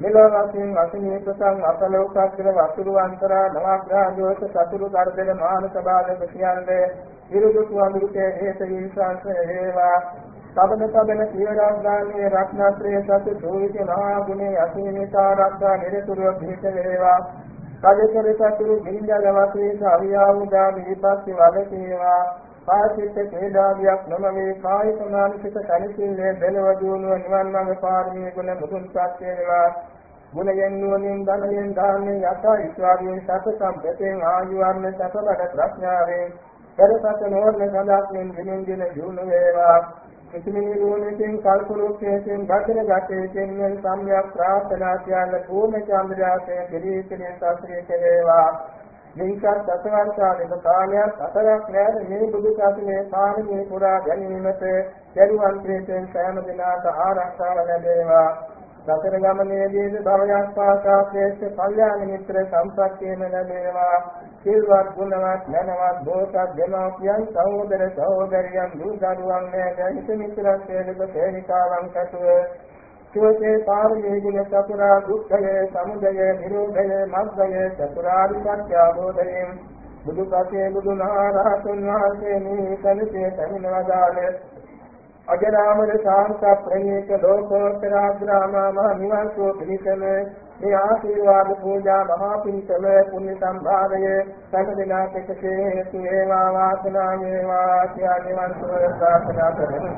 [SPEAKER 1] මෙලොව වශයෙන් අසනීපසං අපලෝකස්තර වතුරු අන්තරා නවග්‍රහ දෝෂ සතුරු කරදර මානස බාධක කියන්නේ විරුදුතු අඳුරේ හේත විශ්වාස හේවා. සබන සබන සියරාග්‍රාණයේ රත්නත්‍රයේ සතු සෝවිත මහා ගුණේ අසීමිතා රක්ෂා නිරතුරුව පිහිට වේවා. කජකර සතුරු ගින්දල වශයෙන් අවියාවුදා විපස්සි වලකේවා පාසිත හේදාවියක් නොමවේ කායික මානසික සැලසිල්ලේ දෙලව දුණුව නිවන් මඟ පාරමී ගුණ මුතුන් සත්‍ය වේවා ගුණයෙන් නුවණින් ධනයෙන් දානෙන් යත ඉස්වාදයෙන් සත සම්පතෙන් ආයුර්ණ සතබඩ ප්‍රඥාවෙන් පෙරසත නෝර්ණ සදාක්ෙන් දිනෙන් දින ජීුණ වේවා. කිසිමිනි නුවණකින් කල්පලෝකයෙන් ගතන ගතේකින් මේ සම්‍යක් ප්‍රාර්ථනා කියන පූර්ණ චන්ද්‍රයාසයෙන් පිළිසිනේ සාස්ත්‍රීය කෙරේවා මේකත් දසවර්ෂාලයක කාලයක් අතරක් නෑර මේ බුදු සසුනේ පාරමී පුරා ගැනීමට දරුවන් ප්‍රේතෙන් සෑම දිනකට ආරක්ෂාව ලැබේවා. සතර ගමනේදී භවයක් පාසා ශ්‍රේෂ්ඨ කල්යාණ මිත්‍ර සම්ප්‍රත්‍යයෙන් ලැබේවා. සිල්වත් ගුණවත් ඥානවත් බෝසත් දෙමාපියන් සහෝදර සහෝදරියන් දූ දරුවන් නෑදෑ හිත මිත්‍රයන් සේවක සේනිකාවන් කටුව සෝතේ පාරමී ගුණ චතුරා දුක්ඛය සමුදය නිරෝධය මග්ගය චතුරාර්ය සත්‍ය අවබෝධයෙන්. බුදු පසේ බුදු මහරහතුන් වහන්සේ මේ කලිතේ සමිනවදාල අජරාමර ශාන්ත ප්‍රණීත ලෝකෝත්තර ග්‍රාමා මහ නිවන් සෝ පිණිසම මේ ආශිර්වාද පූජා මහා පිණිසම පුණ්‍ය සම්භාරය සකදිනා කෙසේ හේතු වේවා වාසනාව වේවා ආශිර්වාද නිවන් සුව ප්‍රාර්ථනා කරමි.